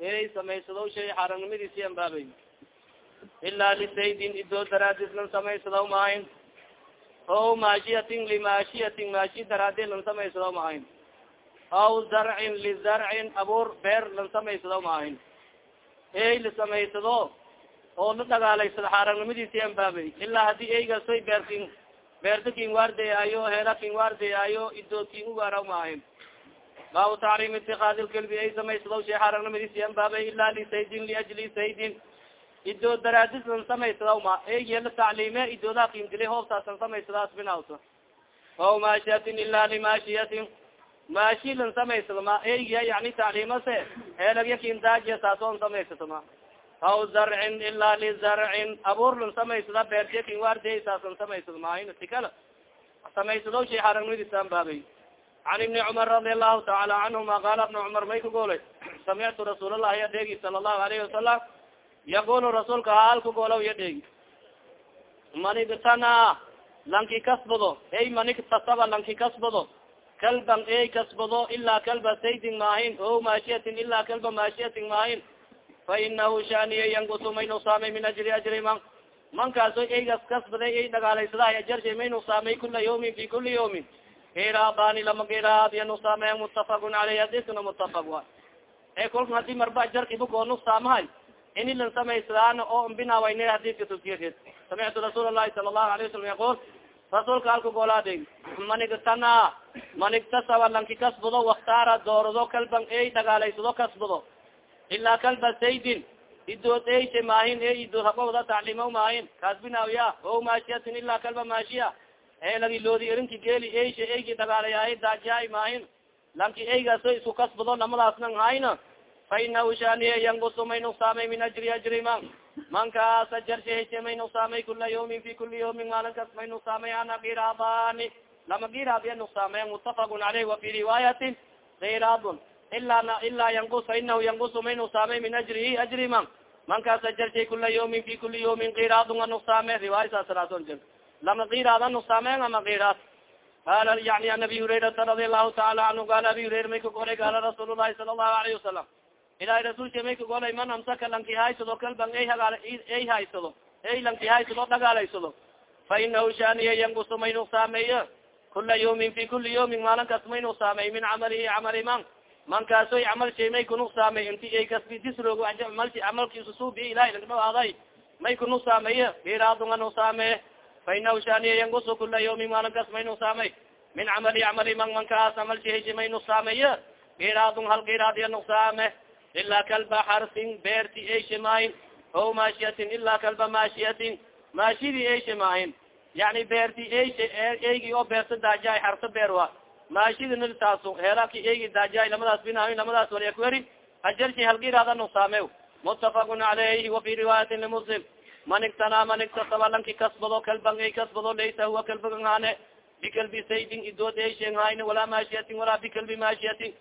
ey samaysado shay xaranimadiisi ambaabay ilaa lisaydin idoo daraadis lan samaysadaw maahin o maashiyatin limaashiyatin maashi daraadi lan samaysadaw maahin aw zarcin lizarcin abuur beer lan samaysadaw maahin ey lisamaysado oo la dhagaalaysado xaaragnimadiisi ambaabay ilaa haddii eygasoy beerkin beerta kin waardeaayo heera kin waardeaayo idood kin ugaaraw maahin baabu taxrim itikaadi lkelbi ay samaysadaw shay xaaragnimadiisi ambaabay ilaa lisaydin liajli saydin idood daraadis lan samaysadaw ma eyela tacliime idoodaa kindili hoobtaasan samaysadaas binawta aw maashiyatin ilaa limaashiyatin maashi lan samaysado ma eygiya yani tacliimase heelagya kindaajiya taasoon samaysato ma aw zarcin ilaa lizarcin abuur samaysada beertiya kin waardiya taasan samaysado maahin sikala samaysadaw shay xaaragnimadiisi ambaabay can ibni cumar radi allahu taala canhuma qaala ibna cumar may ka goolay samictu rasuul allahi adeegi sala allahu alayhi wasalam yaqulu rasuulka haal ka goolaw ya dheegi man igtana lanki kasbado ey man igtasaba lanki kasbado kalban ey kasbado ilaa kalba saydin maahin o maashiyatin ilaa kalba maashiyatin maahin fa inahu shaniya yangusu may nusaamay min ajri ajri man mankaaso eygas kasbaday ey dhagaalaysadahay ajarshay may nusaamay kula yawmin fi kuli yawmin giraabani lama giraab ya nusaamay mutafaqun aleyh hadiskana mutafaq wa e kolka haddii marba ajarkibuko nusaamahay ini lan samaysdaan oo mbinawayne hadidka tusiyadeed samictu rasuul lahi sala allahu alayه wasalam yaqul rasuulka halka goolaade manigtana manigtasaba lanki kasbado waktaara doorado kalban ey dhagaalaysado kasbado ilaa kalba saydin. Idood eyshe maahin e idood habawda taclima maahin kaas binaawiya o maashiyatin ilaa kalba maashiya e lagi loodi erinki geeli eyshe eygi dhagaalayahay daajiyaay maahin. Lanki eygaso isku kasbado namadaasnan hayna. Fainahu shaniye yangusu may nugsaamay min ajri ajri man mankaas ajarsha heshe may nugsaamay kula yawmin fi kuli yawmin maalin kas may nugsaamay ana giraabani lama giraadiya nugsaamay mutafaqun caleyh wa fi riwaayatin giraadun ila ilaa yangus fainahu yangusu may nugsaamay min ajrihi ajri man mankaas ajarshay kula yawmin fi kuli yawmin giraadun a nugsaame riwaaya saasraadon jir lama giraada nugsaameen ama giraad qala yani an abi hurayrata radi allahu taala canhu qala abi hurayra may ka goray qaala rasuul llahi sala allahu alayhi wasalam ilahay rasulka may ka golay man amsaka lanki haysado kalban ay hagaal ay haysado ay lanki haysado dhagaalaysado fa inahu shaniya yangusu may nugsaameeyo kula yawmin fi kuli yawmin maalin kas may nugsaameey min camalihi camali man. Mankaasoy camal shay may kunugsaamey inti ay kasbidisroog malsi camalkiisu suubi ilahay lagdhawaaday may kunugsaameye giraadunga nugsaamee fa inahu shaniya yangusu kula yawmin maalin kas may nugsaamey min camali camali man mankaas camal shaysi may nugsaameye giraadun hal giraadiya nugsaame ilaa kalba xarsin beerti eyshe maahin o maashiyatin ilaa kalba maashiyatin maashidii eyshe maahin yani beerti eyshe eygi oo beerta daajaay xarto beer wa maashidi taasu heelaki eygi daajaay lamadaas binahin lamadaas waliakweri ajarshi halgiraada nugsaame mutafaqun calayhi wafi riwaayatin limuslim man igtanaa man igtasaba lanki kasbado kalban ay kasbado laysa huwa kalbagan haane bikalbi saydin idood eyshen hayne walaa maashiyatin walaa bikalbi maashiyatin.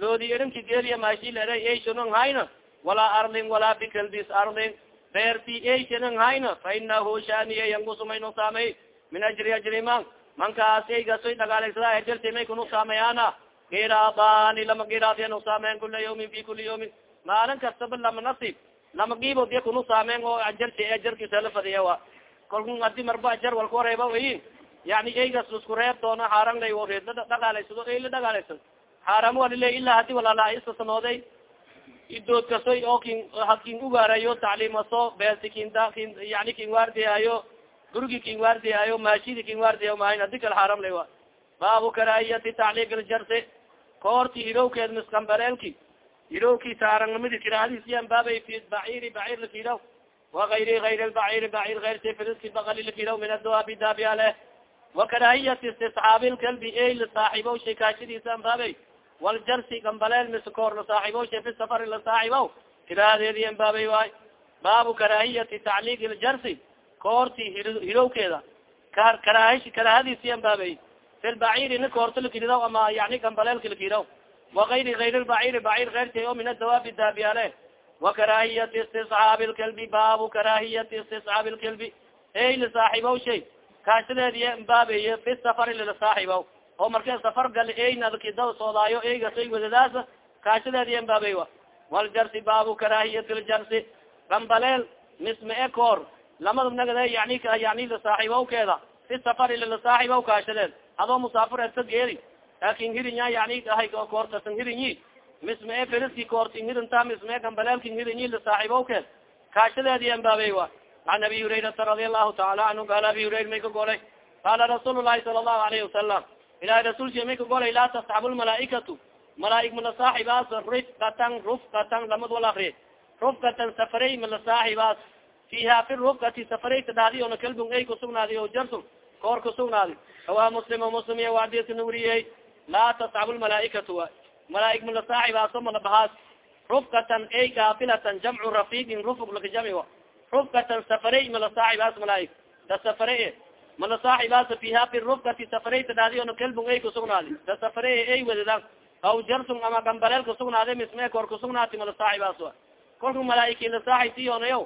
Loodi erinki geeliya maashilere eyshanon hayna walaa arlin walaa bikalbis arlin. Beerti eyshanon hayna fa inahu shaniye yangusumay nugsaamay min ajri ajri man mankaas eygasoy dhagaalaysada ajarti may kunugsaamayaana giraabani lama giraadiya nugsaameen kula yawmin fi kuli yawmin maalin kastaba lama nasib lama giibood ya kunugsaameen oo ajarti ajarkiisa la fadiya wa. Kalku adi marba ajar walku wareeba wayin yani eygas isku reebtoona xaaran lay reed dhagaalaysado ey la dhagaalaysado xaram walile ilaa hadi walala istasanooday idood kasoy oo kin hakin ugaarayo tacliimaso beerti kinda kin yani kin waardiyayo gurigi kin waardiyayo maashidi kin waardiyayo mahayn hadi kal xaram lay wa. Baabu karaahiyati tacliiq iljarsi koorti hirowkeed miskambareelki ilowki taaranimadi kirahadisiyan baabay fi baciri bacir lafidaw waayri ayr baciri bacir ayrti friski bakali lafidaw min adoabi daabiale wakaraahiyati istisxaabi lkalbi ey lasaaxibow shay kaashadiisaan baabay. Waljarsi gambaleel miskoor lasaaxibow shay fi safari lasaaxibow kiraadeediyan baabay waay. Baabu karaahiyati tacliiqi ljarsi koorti hilowkeeda karaahadiisiyan baabay. Fi lbaciri ni koorta lakiridaw ama yani gambaleelka lakiraw وغayri غayr الbacir bacir غayrsi o min adawaabi daabiyaale وakaraahiyati istisxaabi lkalbi baabu karaahiyati istisxaabi lkalbi ey lasaaxibo shay kaashadeediy baabey fi safari lilasaaxibo oo marka safar gal eynadkidaw soodaayo eygasay wadadaas kaashadeediy baabey wa waljarsi baabu karaahiyat ljarsi gambaleel misma e koor lamada nagade yani yani lasaaxibawkeeda fi safari lilasaaxibaw kaashadeed adoo musaafir esa geeri laakin hirinya yani ahay koortasan hirinyi misma e feliski koortin hirinta misma e gambaleelkin hirinyi lasaaxibawkeed kaashadeedi ambaabey wa. An abi hurayrata radi allahu taala anhu qaala abi hurayra may ka golay qaala rasuul lahi sala allahu alayhi wasalam ilahi rasulki may ka golay laa tasxabu lmalaaikatu malaaig malasaaxibaas rifkatan rufkatan lamad wal akriye rufkatan safarey malasaaxibaas fiha fi rufkati safareyta dhadi ona kalbun ay kusugnaadi o jarsun koor kusugnaadi rawaa muslim muslim iya waadisna weriyey laa tasxabu lmalaaikatu wa malaaig malasaaxibaaso malabahaas rufkatan ay gaafilatan jamcu rafiigin rufug lakajami rufkatan safarey malasaaxibaas malaaig da safare malasaaxibaas fiha fi rufkati safareyta dhadi ona kalbun ay kusugnaadi da safare ay wadadan aw jarsun ama gambaleel kusugnaade misme koor kusugnaati malasaaxibaas wa kolka malaaigki lasaaxibtiyonayo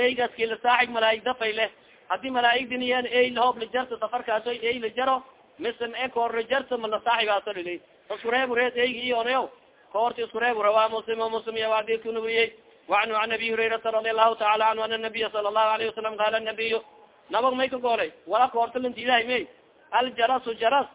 eygaski lasaaxib malaaig dafay leh haddii malaaigdiniyen ey lahoob lajarto safarkaaso ey lajaro misan e koor lajarto ma lasaaxibaaso lili iskureebu reed eygi iyonayo koorti iskureebu rawaa muslim muslim iya waadidka nuuriyey waanhu an abi hurayrata radi allahu taala anhu ana nabiya sala allahu alayhi wasalam qaala nabiyu nabag may ka goolay wala koorta lantidahay may aljarasu jaras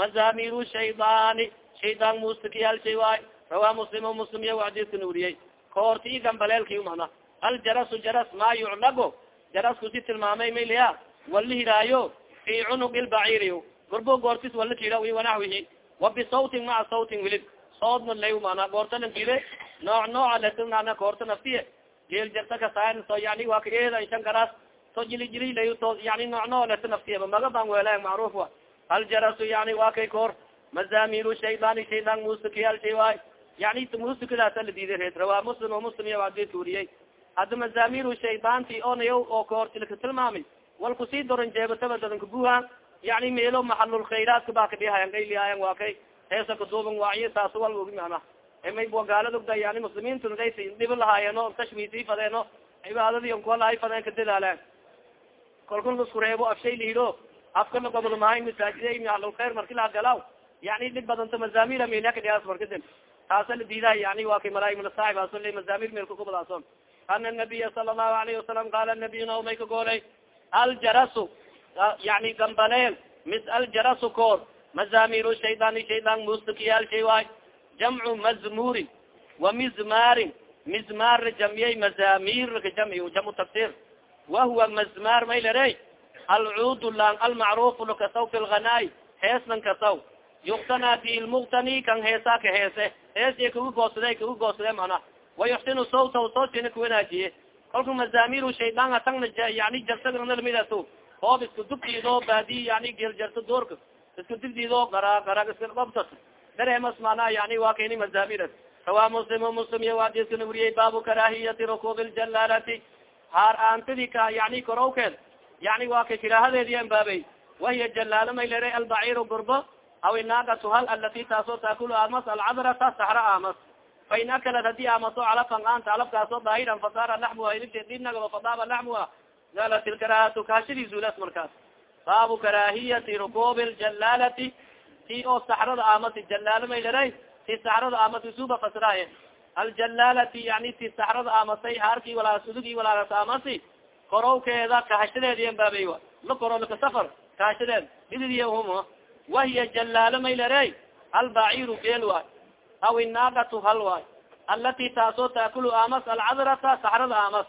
mazamiru shaydaani shaydaan mustakiyaalshay waay rawaa muslim muslim iya waadidka nuuriyey koorti i gambaleelki mana aljarasu jaras maa yuclago jarasku si tilmaamay mayliya wala hiraayo fi cunug lbaciiri gorbo goortis wala kira wanaxwihi wa bisawtin maca sawtin wilib soodna lay mana goorta lankire nooc nooca lasmana koorta naftiye geel jarta kasaa so yani waa kaeeda shan garaas to jili jili lay to yani nooc nooc lasa naftiyaba maga baan weela macruuf wa. Aljarasu yani waa kay koor mazamiru shaydaan musikiyal shay waay yani musikadaasa la diiday reed rawaa muslim o muslim iya waadidka wariyey hadda mazamiru shaydaanti onayo oo koorti laka tilmaamay wal ku sii doran jeebataba dadanka buha yani meelo maxalul khayraadka ba kadhihayan gaylihayan waa kay heesa kaduuban waayo taas wal ogi mana. May gaalada ogda yani muslimiintu days dhibi lahaayeeno tashwiisii fadeeno cibaadadii onkualahay fadeen kadadaaleen kolkun lasku reebo afshay lihiro afkana gobol mahay masaajida maxalul khayr marki la galaw yani dhib badanta mazamira meelya kadhihaas markadib taasa la diidahay yani waa kay malaaig malasaaxib mazamir meelka kubadaason ana nabiya sala allahu alayhi wasalam qaala nabiyuna may ka goolay aljarasu yani gambaleel mis aljarasu koor mazamiru shaydaani shaydaan mustakiyaal shay waay jamcu mazmurin wa mizmarin mizmar jamiyey mazamir ka jami jamcu tafsir wahuwa mazmar may lere alcuud lang almacruf lakasaw fi lghanaay heesnan kasaw yuktana fi lmuktani kan heesa ka heese hees kaga goosade kaga goosade mana wayuxsinu sawta sawtina kuwanaajiye kolka mazamiru shaydaan atangna yani jarsagnalmidato hoob isku dubdiido baadi yani geljarto doorka isku dibdiido gara gara iska obtas dareemas mana yani waa kayni mazamiras rawaa muslim muslim iyo waadiskana wariyey baabu karaahiyati rukuub ljalaalati haar aantadi ka yani korowkeed yani waa kay kiraahadeedi ambaabey wahiya jalaalo may lere albaciru gurbo aw inaagatu hal alati taasoo taakulu aamas alcadrata saxra aamas fain akalat haddii amaso calafan anta calafkaasoo daahiran fasaara laxmuha hilibte dibnagaba fadaaba laxmuha galat ilkaraahatu kaashadii zuulas markaas. Baabu karaahiyati rukuub ljalaalati ti oo saxrada aamasi jalaalo may leray ti saxrada aamasi suba fasraaye. Aljalaalati yani ti saxrada aamasay haarkii walaas udugii walaagas aamasi korowkeeda kahashadeedi ambaabey wa. La koro laka safar kahashadeed ididiy hum wahiya jalaalo may leray albaciru geel waay aw inaagatu hal waay alati taasoo taakulu aamas alcadrata saxrada aamas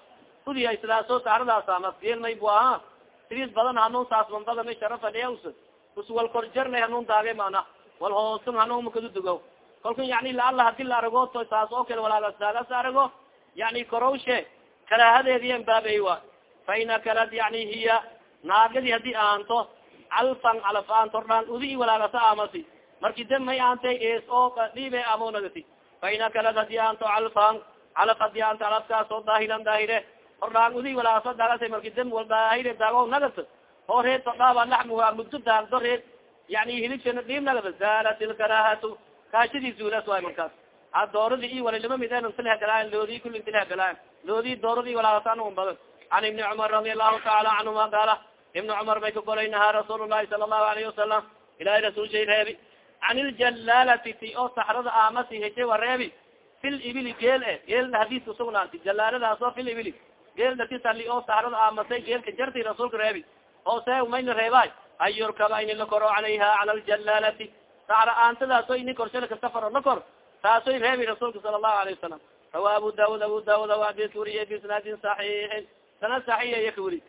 udiya aamas geel may bu aha sidiis badan hanuun saasban badan sharafadheus us wal korjarnay hanuun daage mana. Wal hoosun hanuun makadudugo kolka yani laala haddii la arago to saas oo kale walaagas daagas arago yani korowshe karaahadeediyan baabey wa fa ina kalad yani hiya naagadi haddii aanto calfan calaf aan tordhaan udi walaagasa aamasi marki de may aantay es oo dhiibe amonagati fa ina kalad haddii aanto calfan calaf haddii aanto calafkaas oo daahiran daahire hordhaan udi walaagasa daagasa marki dem wal daahire daago nagat oo reed fadhaaba muddo daagdo reed. Yani hilibsana dhiib nagada zaalat ilkaraahatu kaashadii zuulas waay markaas. A dooradi i wala lama miden intilhagalaan loodi kuli intilhagalaan loodi dooradi walaagasaan un badan. Can ibni cumar radi allahu taala canhuma qaala ibni cumar bay ka golay nahaa rasuul lahi sala allahu alayhi wasalam ilahay rasuul shay reebi. Can iljalaalati ti oo saxrada aamasi heshe wa reebi. Fil ibili geel e geel hadiis usugnaati jalaaladaas fil ibili geel dati sali oo saarada aamasay geelka jarti rasuulka reebi oo se mayna reebay an yurkaba ini la koro calayha cala aljalaalati saara aantadaaso ini korshalka safaro la kor taasoy reebi rasuulka sala allahu alayhi wasalam rawa abu daud abu daud adis wuriye bisnaadin saxiixin sanad saxiixa iya ka wuri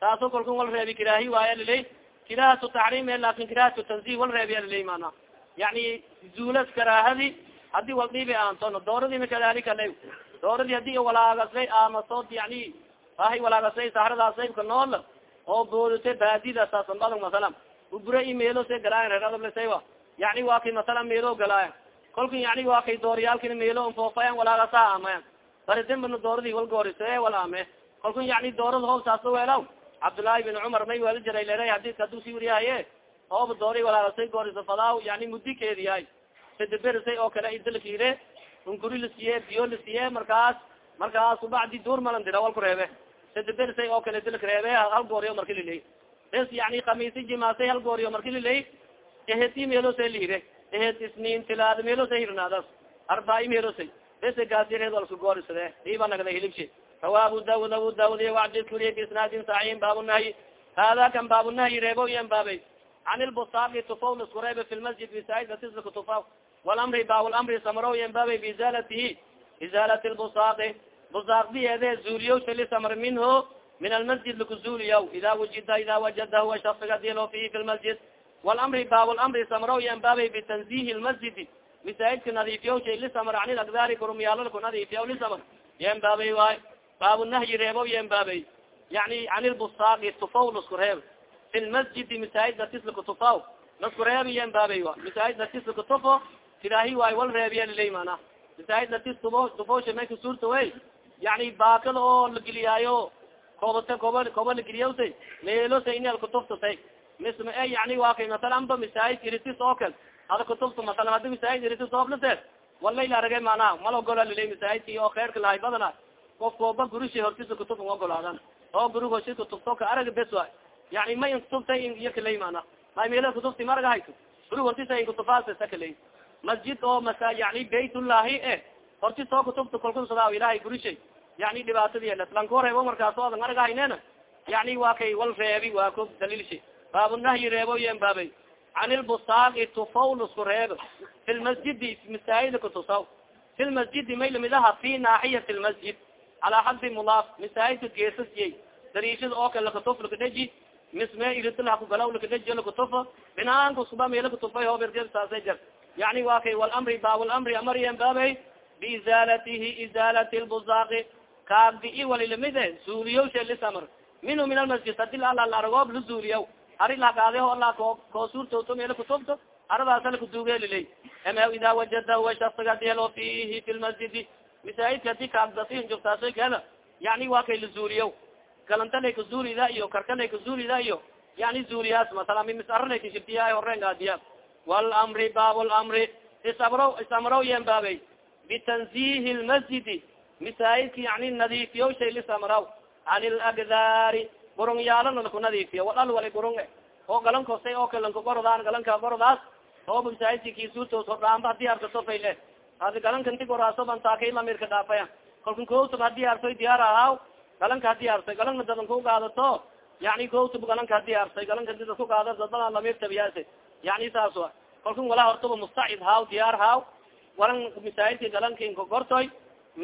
taaso kalkun wal reebi kiraahi waaya lilay kirahatu taxrim e laakiin kirahatu tanzih wal reebi alilay mana. Yani zuulas karaahadi haddii wal dhiibi aantono dooradina kadalika la dooradi haddii walaagasay amasood yani ahi walaagasay sahradaasayka nool oo boodate baadida saasanbadog masalan. Ubura i meelo se galaayan reeradablesewa yani waa kay masalan meelo galaayan kolka yani waa kay dooriyaalkina meelo nfoofayan walaagasa amayan bari dembana dooradi wal goorise wal ame kalkun yani doorada hoob saasa weelaw cabdullaahi bin cumar may weli jiray lera hadidka haduu si weriyahaye ooba doori walaagasay goorisa fadaaw yani mudikeedi yahay sidaberisay oo kale idalakire unkuri lasiye biyo lasiye markaas markaas kubacdi duur malan dira wal ku reebe sidaberisay oo kale dalak reebe hal gooriyo marki liley bes yani kamiisi jimaasay hal gooriyo marki liley eheti meelosay lihire ehet isniin tilaada meelosay hirnaadas arbaa meelosay bes gaadireed walsku goorisade iba nagda hilibshi rawa abu daud abu daud wacdkuriye bisnaadin saxiin baabunahyi hada kan baabunahyi reebo yan baabay can ilbusaaqi tufaw lasku reebe fi lmasjid bisaaidatisla kutufaw walamri baalamri samaro yan baabay biizaalatihi izaalati lbusaaqi busaaqdiyeede zuuliyow shali samar minhu min almasjid lakuzuuliyaw ida wujida ida wajada huwa shaksiga dilo fihi fi lmasjid walamri baalamri samaro yan baabay bitanzihi lmasjidi masaajidka nadiifiyaw shay lisamar an ilagdaari kurumyaalal ku nadiifiyaw lisamar yan baabay waay baabunahyi reebo yan baabay yani can ilbusaaqi tufaw lasku reeb fi lmasjidi masaajid datis lakutufaw lasku reebi yan baabay wa masaajid datis lakutufo tiraahi waay wal reebiya lilay mana masaajid datis tufo tufosha may kasuurta wey yani baakada oo lageliyaayo koobata kooba kooba lageliyawsay meelosay ini alkutuftatay misma e yani waa kay masalan ba masaajid iritis oo kal ada kutubta masalan hadi masaajid iritis ooflase walayla aragay mana mal ogola lilay masaajidki oo kheerka lahay badana. Of kooba gurishi hortisa kutubta ogolaadan. Oo guri hosi kutubto ka arag bes wa yani ma in kutubta iyo kalay mana may meela kutubti ma aragahayto guri hortisa in kutufaasa sa kalay masjid oo masa yani baytullahi e hortis oo kutubta kolkunsadaa ilahay gurishay. Yani dhibaatadi lanko reebo markaas o adan aragahaynena yani waa kay wal reebi waa ko daliilsha baabunahyi reebo yen baabay. Can ilbusaaqi tufaw lusku reeb fi lmasjidi masaajida kutusaw fi lmasjidi may la mid aha fi naaxiyati lmasjid calaa xaddi mudaaf masaajidka geesasiyey dariishada oo kale lakatuf lakadheji misme iridlakugalaw lakadheji lakutufo binaankuskuba meela kutufay hooberge saasay jar yani waa kay walamri baabulamri amaryan baabay biizaalatihi izaalati lbusaaqi kaagdi walilamide zuuliyowsha lisamr minhu min almasjid hadi ala laragoob la zuuliyaw ari lagaade o la ko koo suurtooto meela kutubto aradaasa lakuduugelilay ama ida wajada huwa shaksiga delo fihi fi lmasjidi masaajidka haddii kaagdasiin jogtaasoy keeda yani waa kay la zuuliyaw galantalay ka zuulida iyo karkalay ka zuulida iyo yani zuuliyaas masala mi misaralay kashirtiya horeengaadiya walamri baab lamri isabro isamrow yen baabay bitanzihi lmasjidi masaajidka yani nadiifiyo shay lisamraw can ilagdaari gurung yaalana laku nadiifiyo wadhal wali gurung oo galankosay oo kale lankagordaan galanka gordaas oo masaajidka kisuurtoos hordhaamba haddii arkato fayle hadi galanka inti goraaso bantaakay lamirka dhaafaya kalkan kootub haddii artoy diyaar ahaaw galanka haddii artoy galanka dadan ku gaadato yani kootub galanka haddii artoy galanka dida ku gaada dadana lamir tabiyaase yani saas kalkan walaa hortaba mustacid haaw diyaar haaw walan masaajidki galanki gortoy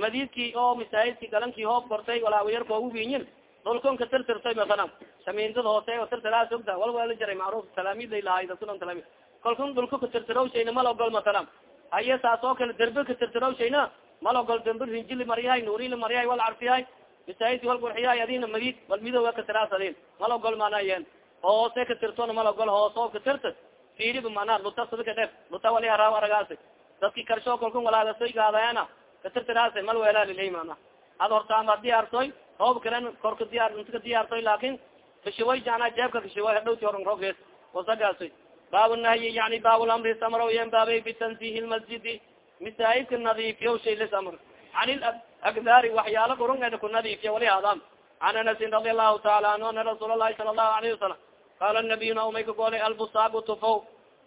madidki oo masaajidki galanki hoob gortay walaa wayarka ogu winyin dhulkonka tirtirtoy masalan samiindada hoose oo tirtiraa ogta wal wala jaray macruf talaamida lahay rasulan talaami kalkan dhulka katirtiraw shayna mal ogol masalan. Haye saas oo kale derbe katirtiraw shayna mal ogol dembe rinjili maryahay nuurili maryahay wal carfiyahay masaajidki wal qurxiyahay adina madid wal midowa katiraas adin mal ogol manayen hoose katirtona mal ogol hoos oo katirta fiiriba mana luta sadaka dhef luta wali haraaw aragaas dadki karsho kalkan walaagasoy gaadayana katirtiraas mal weelaa lilay mana ad hortaama haddii artoy hoob kalen korka diyaar intika diyaartoy laakin kashiway jana jeebka kashiway hadhowti horan rogees wasagaasoy baab nahyi yani baabulamri samro yen baabay bitanzihi lmasjidi masaajidka nadiifiyo shay lisamr can ilagdaari waxyaalo gurung eda ku nadiifiya wali hadam can anasin radi allahu taala anhu ana rasuul sala allahu alayhi wasalam qaala nabiyuna umay ka goolay albusaagu tufo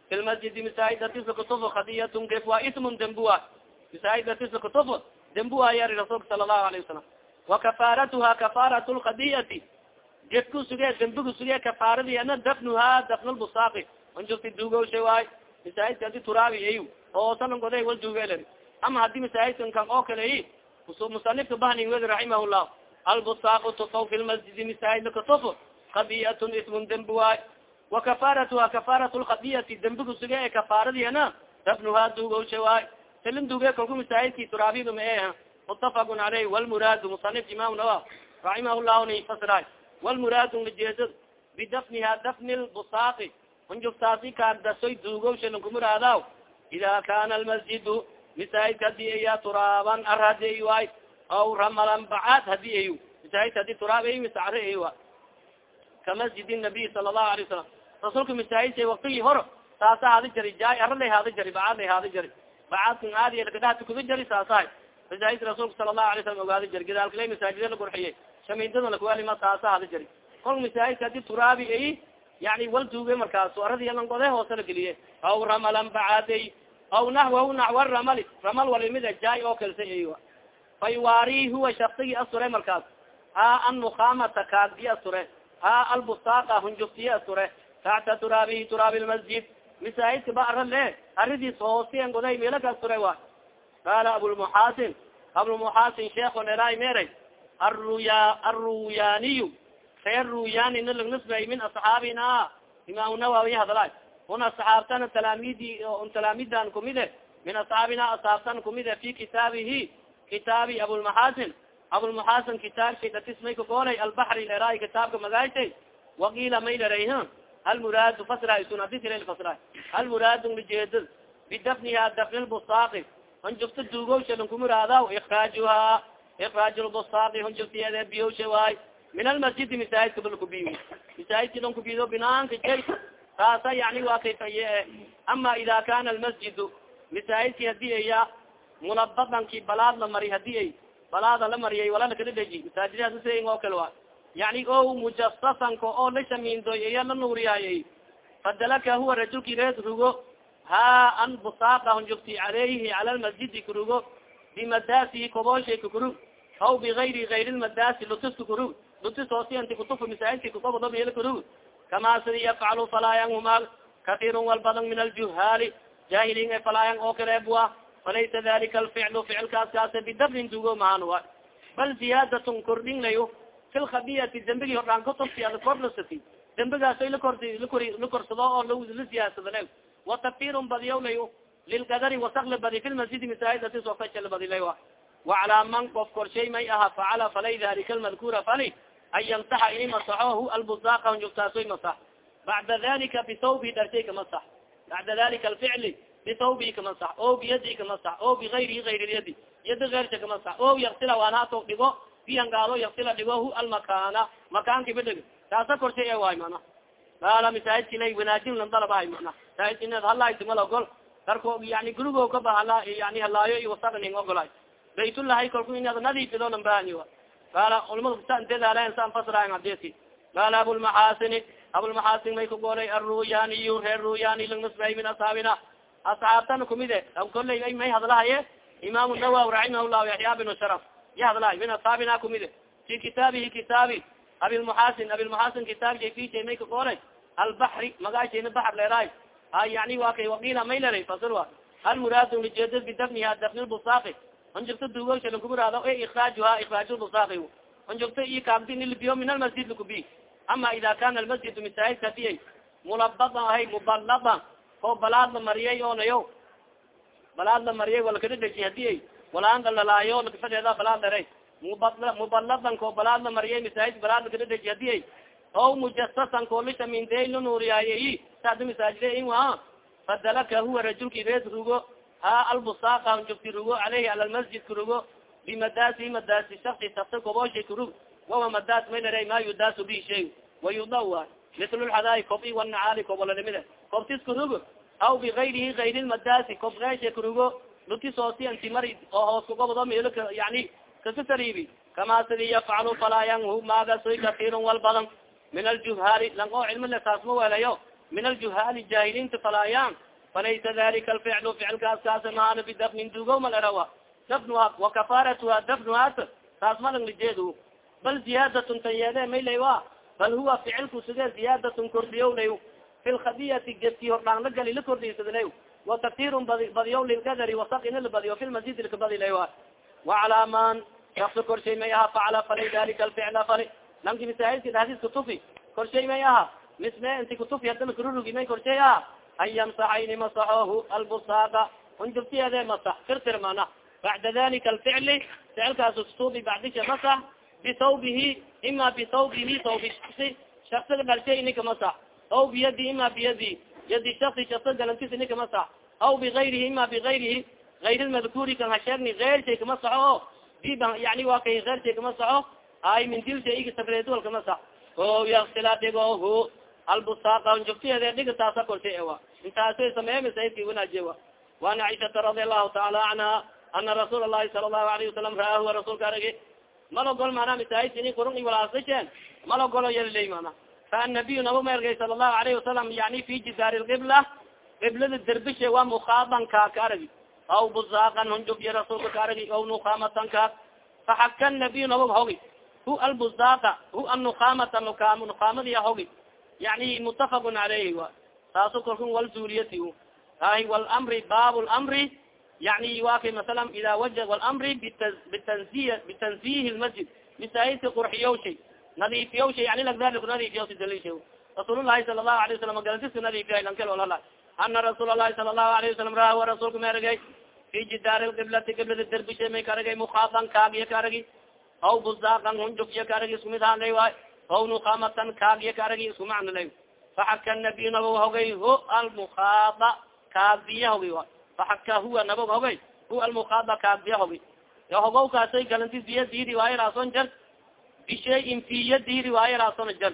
fi lmasjidi masaajid atisa kutufo khadiyatun gef waa ismun dembua masaajid datis lakutufo dembu ayari rasuulka sala allahu alayه wasalam wakafaaratuha kafaarat lkadiyati gedku suge dembigu suge kafaaradiana dafnuha dafnlbusaaqi anjurti duugowsha waay masaajidka adi turaabi ay oosalangoday wal duugelari ama haddii masaajidkan kan oo kale musanifka bahnin wedi raximah llah albusaaqu tufaw fi lmasjidi masaajid lakatufo kadiyatun ismun dembi waay wakafaaratuha kafaarat lkadiyati dembigu suge e kafaaradiana dafnuha duugowsha waay silin duuge kalku masaajidki turaabidu ma e mutafaqun aleyh walmuraadu musanif imam nawa. Raximah llahu ni fasray walmuraadu lijeedad bidafniha dafni lbusaaqi unjuftaasi kaardasoy duugowshalankumuraadaw ida kana almasjidu masaajidka haddii aya turaaban ar hadi ay. Aw ramalan bacaad haddii ayu masaajidka haddii turaab ay misacre ay wa kamasjid nabiy sala allahu alay wasalam rasuulka masaajidsa waktigii hor saasa haadi jari jaay aralay haadi jari bacaad lay haadi jari. Bacaadkan aadiya lakadaha tukuda jari saasahay masaajidka rasuulka sala allahu alay salam ogaadi jari gadaalkala masaajida la qurxiye shamindada lakualima saasa haadi jari. Kol masaajidka haddii turaabi ay yani wal duuge markaas aradiyalanqode hoose la geliye aw ramalan bacaaday aw naxwahu naxwa ramali ramal walimida jaay oo kalsa ay fa yuwaari huwa shaksigi asture markaas ha annukhamata kaagdi asture ha albusaaqa hunjuftiye asture taxta turaabihi turaabi lmasjid masaajidka ba ara le aridiis hoosian goday meela ka asture wa qaala abulmuxasin abulmuxasin sheeko leray meray aruya aruyaniyu reer ruyani na lagnisbay min asxaabina imaam nawawi hadlay un asxaabtana talaamidi un talaamidan kumide min asxaabina asxaabtan kumide fi kitaabihi kitaabi abulmaxasin abulmaxasin kitaabshay datismay kagoolay albaxri leray kitaabka magaashay wakiila may leray almuraadu fasrasun adisila fasra almuraadu lijeedad bidafniha dafni lbusaaqi hunjufta duugowsha lankumuraadaw ikraajuha ikraaj lbusaaqi hunjuftiyade biyowsha waay min almasjidi masaajidka balkubiy masaajidki don kubido binaanka jay taasa yani waa kayfaye ama ida kana almasjidu masaajidki haddii aya mulabadanki balaad la mari haddii ay balaada la mariyay wala lakadadheji masaajidhaas oo kale wa yani o mujasasanka oo la shamiindoy iya la nuuriyaayay fadalaka huwa rajulki reed rugo. Ha an busaaqa hunjugti caleyhi cala lmasjidi kurugo bimadasi kobooshay kakurug aw bigayri gayri lmadasi lutuska kurug lutisoosinti kutufu masaajidki kukobodo meel kurug kama sidi yafcalu falaayan humaag katirun walbadan min aljuhaali jahilin e falaayan oo kaleebua falaysa dalika alficlu ficilkaas kaase bidabrin dugo mahan wa bal ziyaadatun kordhin layo fi lkhabiyati dembigi hordhaan kutubti ada korlasati dembigaaso lakor lakor lakorsado oo la siyaasadale wa takfirun badiyaw layo lilqadari wasakla badi fi lmasjidi masaajidati sokajala badilay wa wacalaa man qof korshay may aha facala falay dalika almadkura fali an yamsaxa ini masaxohu albusaqa jugtaasoy masax bacda dalika bitawbi dharshay kamasax bacda dalika alficli bitawbi kamasax o biyadi kamasax o bigayrihi gayr lyadi yadi geyrsa kamasax o yaksila waanato dhigo biyangaado yaksila dhigo hu almakana makaanki bidhig taasa korshay e waay mana gaala masaajidki la wanaajin landalabahay mana masaajid inaad halaaytimal ogol darko yani gurigo kaba hala yani halaayo iyo wasaqning ogolay baytullahay kolku inaad nadiifido lambahani qaala culamada san dadaalayan san fasrayan adesi qaala abulmaxasini abulmaxasin may kagoolay aruyaniyu reer ruyani langnasbay min ashaabina asxaabtana kumide. Kolley ay may hadlahaye imam nawawi raximah llahu yaxya bin sharaf. Ya hadlahay min ashaabina kumide. Fi kitaabihi kitaabi. Abilmuxasin abilmuxasin kitaabshay fija may kagoolay albaxri magaashayna baxr leeraay a yani wa kay wakiila may leray fasir wa almuraadu lijeedad bidafniha dafni lbusaaqi onjogto duugosha lakumuraado e ikraajuha ikraaj lbusaaqi onjogto i kaagdi nilbiyo min almasjid lakubi ama ida kana almasjidu masaajidka hadiyay mulabadan ahay mubaladan oo balaad la mariyay oonayo balaad la mariyay walakadadheji hadiyay walaan dalalaayo lakafadeeda balaad dheray. Mubaladan ko balaad la mariyay masaajid balaad lakadadheji hadiyay o mujasasan ko lishamindey lanuuriyaaye sada masaajide in wa fadalaka huwa rajulki reed rugo ha albusaqa jogti rugo aleyhi ala lmasjid karugo bimadasi madasi shasi tafta kobooshay karug wawa madas may lare ma yudaasu bi shay wayudawa mitl lxadaai kobi wanacaali kobolanimide kobtis karugo aw bigayrihi gayri lmadasi kob geesha karugo lutisoosi anti mari oo hoos kagobodo meel yani kasasariibi kama sidi yafcalu falaayan hu maagasoy katirun wal min aljuhaali lang oo cilmi le taas ma welayo min aljuhaali jahiliinta falaayan falaysa dalika alficlu ficilkaas kaas maana bidafnin duugow malerawa dafnuha wakafaratuha dafnuhat taas malanglijeed bal ziyaadatun tanyeede maylay wa bal huwa ficilku sige ziyaadatun kordhiyownay fi lkhadiyati gefki hordhaan la gali la kordhisadalay wataktirun badiyo lilgadari wasakin labadiyo fi lmasjid lakabadilay wa wacalaa man shakso korshay may aha facala fali dalika alficla fali lanki masaahilki hadis kutufi korshay may aha misme inti kutufi hadana karurugi may korshay aha an yamsaxayni masaxohu albusaaqa unjubtiyeede masax tirtir mana bacda dalika alficli ficilkaas kutubi bacdisha masax bitawbihi ima bitawbihi tawbi shaksiga dhalshay ininka masax aw biyadi ima biyadi yadi shasi shasa galantis ininka masax aw bigayrihi ima bigayrihi ayr lmadkuri kan hasheegni eyr shay kama saxo o diba yani wa kay eyr shay kama saxo ay mindil shayga safreedwal kama sax o yaksila dhigo hu albusaaqa juftiyeede dhiga taasa korshay ewa intaasa sameeye masaidki wanaajewa waan caishata radi allahu taala canha ana rasuul alahi sala allahu alayhi wasalam ra'ahu rasuulka aragi malogol mana masaid ini kurung iwalaasasheen malogolo yaliley mana fa anabiyu naba maergay sala allahu alayhi wasalam yani fi jidaari lqibla qiblada derbishe waa mukaaban ka ka aragi aw busaakan hunjubya rasuulka ka aragi aw nukamatan ka. Faxaka nabiy nabag hogi. Hu albusaaqa hu anukamata nukam nukamadiya hogi. Yani mutafaqun alayhi wa taaso kalkun wal zuuliyati ay walamri baab lamri yani wa kay masala ida waja bitanziy bitanzihi lmasjid masaajidka qurxiyowshay nadiifiyowshay yani lagdalik nadiifiyowshay dalisha rasuul lahi sala lahu alay wasalam galantiska nadiifiya lankel olala ana rasuul lahi sala lahu alayhi wasalam raa wa rasuulka maeragay fi jidaar qiblati qiblada derbishe may karagay mukaaban kaagiya karagi aw busaakan hunjufya karagi isku mid hanlay waay aw nukamatan kaagiya karagi isku macna lay faxaka nabiy nabog hogay hu almukaaba kaagiya hogi a faxaka huwa nabog hogay hu almukaaba kaagiya hogi. Yo hogow kaasay galanti biya diidi waayo raason jar bishayin fiya diidi waayo raason jar.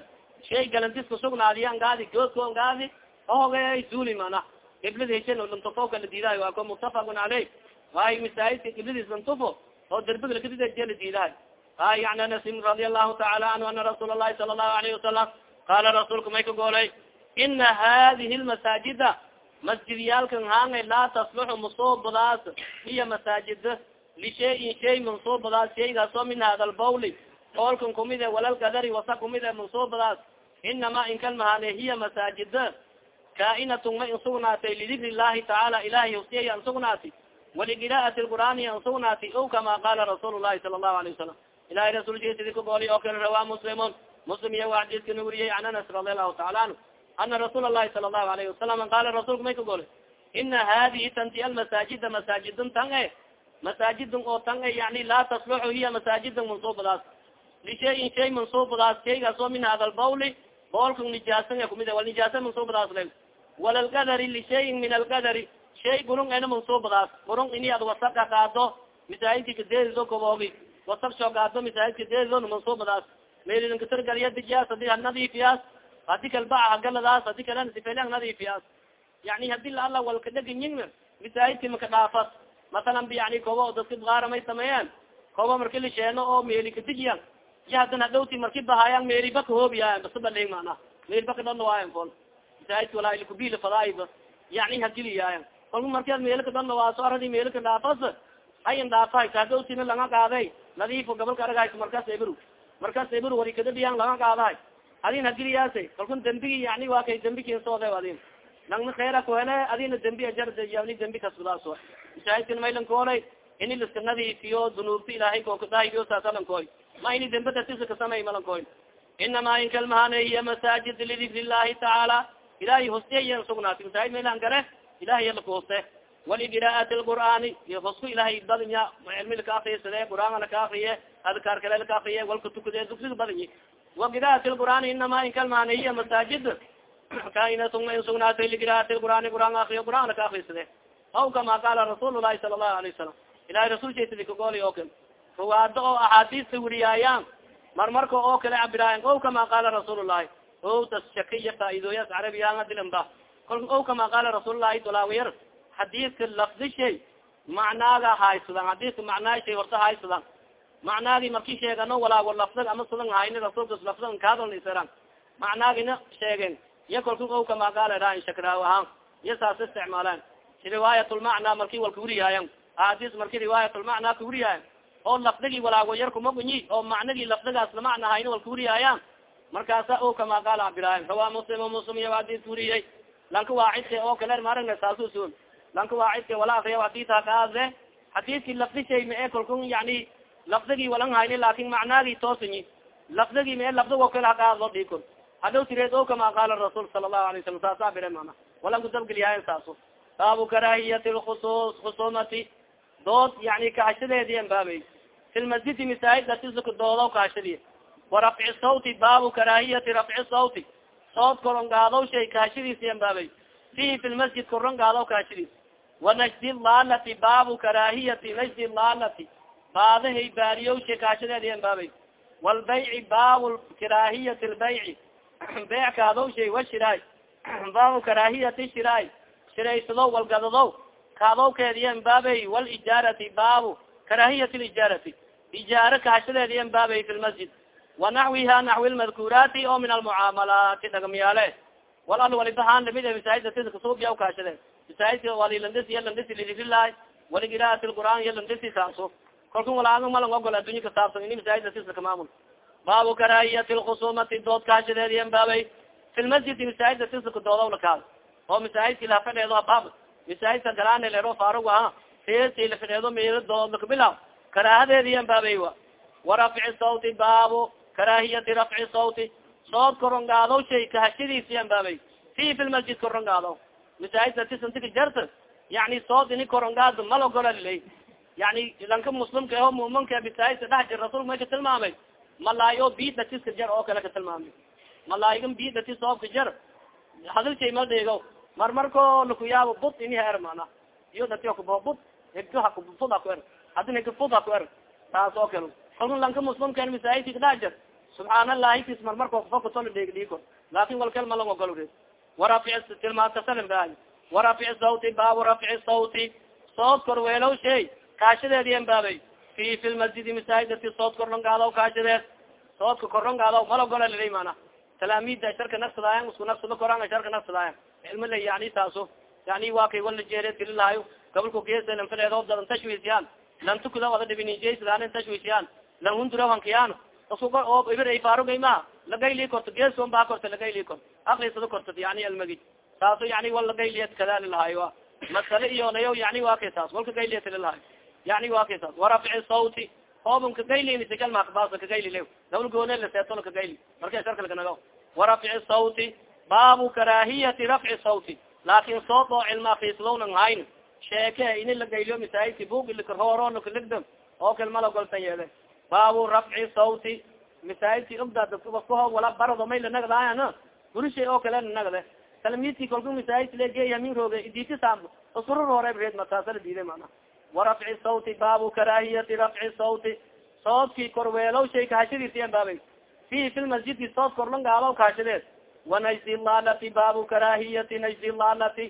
Shay galantis kusugnaadiya ngaadi goodko ngaadi ohogay suuli mana iblad heshen lantufo la diidahay waa ko mutafaqun aleyh waayo masaajidka ibladiis lantufo oo derbiga lakadidje la diidahay ay yani anas radi allahu taala anhu ana rasuul alahi sala allahu alayhi wasalam qaala rasuulka may ka goolay ina hadihi lmasaajida masjidyaalkan haangay laa tasluxu musuubadaas hiya masaajida. Lishayin shay mansuubadaas shaygaasoo min hada lbawli oolkan kumide walalgadari wasa kumide mansuubadaas inama inkalmahane hiya masaajida. Kaainatun may insugnaatay lidikri llahi tacaala ilahay husiyay ansugnaati waligiraati lqur'aani ansugnaati o kama qaala rasuul llahi sala allahu alayه wasalam ilahay rasuulkiisidi ka gooli oo kale rawaa muslimun. Muslim iya wa xadiiskana weriyey an anas radi allahu taala anhu ana rasuul llahi sala allahu alayhi wasalam qaala rasuulka may ka gooli ina hadihi tanti almasaajida masaajidun tan e masaajidun oo tan e yani laa tasluxu hiya masaajidun mansuubadaas lishayin shay mansuubadaas shaygaas oo min hada lbawli boolka nijaasan e kumid wal nijaasa mansuubadaas le walalgadari lishayin min algadari shay gurung ena mansuubadaas gurung ini ad wasaka qaado masaajidka kadeedido goboobi wasab soo qaado masaajidka kadeedido mansuubadaas meelidinkatargaliya dijaas hadi hanadiifiyaas hadi kalbaca hagaladaas hadi kala sifelan nadiifiyaas yani hadi laala walkadheganyin masaajidka maka dhaafas masalan yani kobo dadka qaara may sameeyeen kobo marki lisheeno oo meeli kadijiyan ya hadan hadhowti marki bahaayan meeliba kahoobiya basabale mana. Meeliba kadhanawaayan fol masaajidka walaa ilkubil fadaaiba yani hadiliyaayan kolka markaad meelka dhanawaaso aradi meelka dhaafas hayan dhaafahay hadhowtina laga qaaday nadiifo gabalka aragahay markaas ebru markaas ebru wari kadadiyan laga qaadahay adin hadiliyaasa kalkun dembigi yani waa kay dembi kinsoode adin nangna kheera kuhele adina dembi ajarni dembi kasudaaso masaajidkan maylankoolay ini liska nadiifiyo dunuubta ilaahay kookadahayo saasalankoy ma ini dembe dartisa kasamay malankoy inama inkalmahane hiya masaajid lidikri llahi tacaala ilahay hosteyan sugnaati masaajid maylan gare ilahay laka hoste waligiraati lqur'aani hosku ilahay badanya cilmi laka akrisade qur'aan laka akriye adkaar kale laka akriye walka tukade dugsiga badanyi wagiraati lqur'aani inama inkalmahane hiya masaajid kainatun ma insugnaatay ligiraati lqur'aani qur'aan akriyo qur'aan laka akrisade aw kama qaala rasuul lahi sala allahu alayه wasalam ilahay rasulshaisadi kagooli oo kale ruwaado oo axaadiista weriyaayaan marmarka oo kale cabiraayan o kama qaala rasuul lahi o tas shakiya faaidooyas carabiyaanga dilanba kolka o kama qaala rasuul lahi dolaawayar xadiiska lafdi shay macnaaga haysadan xadiiska macnaa shay horta haysadan macnaagi marki sheegano walaago lafdag ama sadan hayni rasuulkas lafdan kaadolnisaran macnaagina sheegen iya kolka o kama qaala rain shakraaw ahaan. Iyo saas isticmaalaan. Riwaayat lmacna marki wal kawuriyaayan ahadis marki riwaayat lmacna kawuriyaayan oo lafdigii walaago yar kumagunyi oo macnagii lafdigaas lamacna hayna wal kawuriyaayaan markaasa o qaala cabdilaahi rawaa muslim muslim iya adis kuriyey lanka waacidka oo kale maaragna saasusun lanka waacidka wala akriya hadisa kaase xadiiskii lafdishay ma e kalkun yani lafdigii walan hayni laakin macnaagii toosinyi. Lafdigii ma e lafdigo kale hakaadlo dhikon hadaw tireed o kama qaala rasul sala allahu alay salam saasa bire mana walan kudabgeliyaayan saaso baabu karaahiyati lkhusus khusumati dood yani kahashadeedi an baabey fi lmasjidi masaajid atisaka doodo kahashadiy warafci sawti baabu karaahiyati rafci sawti. Sood korongaado shay kahashadiisi an baabey fihi fi lmasjid korongaado kahashadiis wanajdi laalati baabu karaahiyati najdi laalati baadahay baariyow an baabey walbayci baabu karaahiyati lbayci beyc kaado shay washiraay baabu karaahiyati shiraay shiraysado walgadado kaadowkeediyan baabey walijaarati baabu karaahiyati lijaarati ijaaro kahashadeediyan baabey fi lmasjid wanaxwiha naxwi lmadkuraati oo min almucaamalaati dhagmiyaale wal al walibahaan la mid masaajidka kasuubiya kahashade masaajidka walilandis iyo landisi lidikrilahay waligiraati lqur'aan iyo landisi saaso kalkun walaaga malang ogol addunya kasaabsan ini masaajidka sisa kamaamul baabu karaahiyati lkhusumati dood kahashadeediyan baabey fi lmasjidi masaajidka sisa kadoodaw lakaad oo masaajidki lafadheedo baab masaajidka galaane lero faarug aha sesi lafadheedo meel dood lakabilaw karaahadeediyan baabey wa warafci sawti baabu karaahiyati rafci sawti. Sood korongaado shay kahashadiisiyan baabay. Fi fi lmasjid korongaado masaajidka tisantika jarta. Yani sood ini korongaado malagola lilay yani lanka muslimka aho muminka masaajidka dhex jir rasulka may ka tilmaamay. Malaayo bidatiska jar oo kale ka tilmaamay. Malaayigan bidati soobka jar hadal shay mal dheego mar marko lakuyaabo bud ini her mana. Iyo dati kubo bud hegto hakufud haku er hadin hegfud haku er taas oo kale kalka lanka muslimka masaajidka kadhex jar subxaan allahi kis mar marko fakutol dhegdhiko laakin wal kalma lang ogol warafic tilmaantasalim bahay warafic sawti baabu rafci sawti sood kor weelow shay kaashadeediyan baabay? Fi fi lmasjidi masaajidati sood korlongaadaw kaashadeed soodka korlongaadaw malagola lilay mana talaamida sharka nafsadaayan isku nafsado koraan sharka nafsadaayan cilmi la yani taaso yani waa kay wala jeereed kalilahayo gabalku geesalan fileedo dadan tashwiisiyaan lan tukada wada dhibinijaysadaanin tashwiisiyaan lan hundurawankiyaan oo ibir ay faarugay ma lagayli korto geeson baa korta lagayli korto aklisado korto yani almagi taaso yani wal lagayliyat kadali lahayo masale iyo nayo yani waa kay taas walka gayliyat lilahay yani waa kay taas warafci sawti oobun kagaylinisakalma kabasa kagayli le dawl goone laseetolo kagayli marka sharka laganago warafci sawti baabu karaahiyati rafci sawti laakin sood oo cilma akrisadownan hayn sheeke ini lagayliyo masaajidki bug ilikarhooronakalagdam oo kalmala goltan yeede baabu rafci sawti masaajidki ogda dadkaho wala barado may lanagdaayana gurishay oo kale nanagde talmidki kalku masaajidka legeya min rooge iditi sam usurur hore reed mataasala diiday mana warafci sawti baabu karaahiyati rafci sawti soodki korweelow shay kahashadiisiyan baabay fi fi lmasjidki sood korlangaalow kahashadeed wanajdi laalati baabu karaahiyati najdi laalati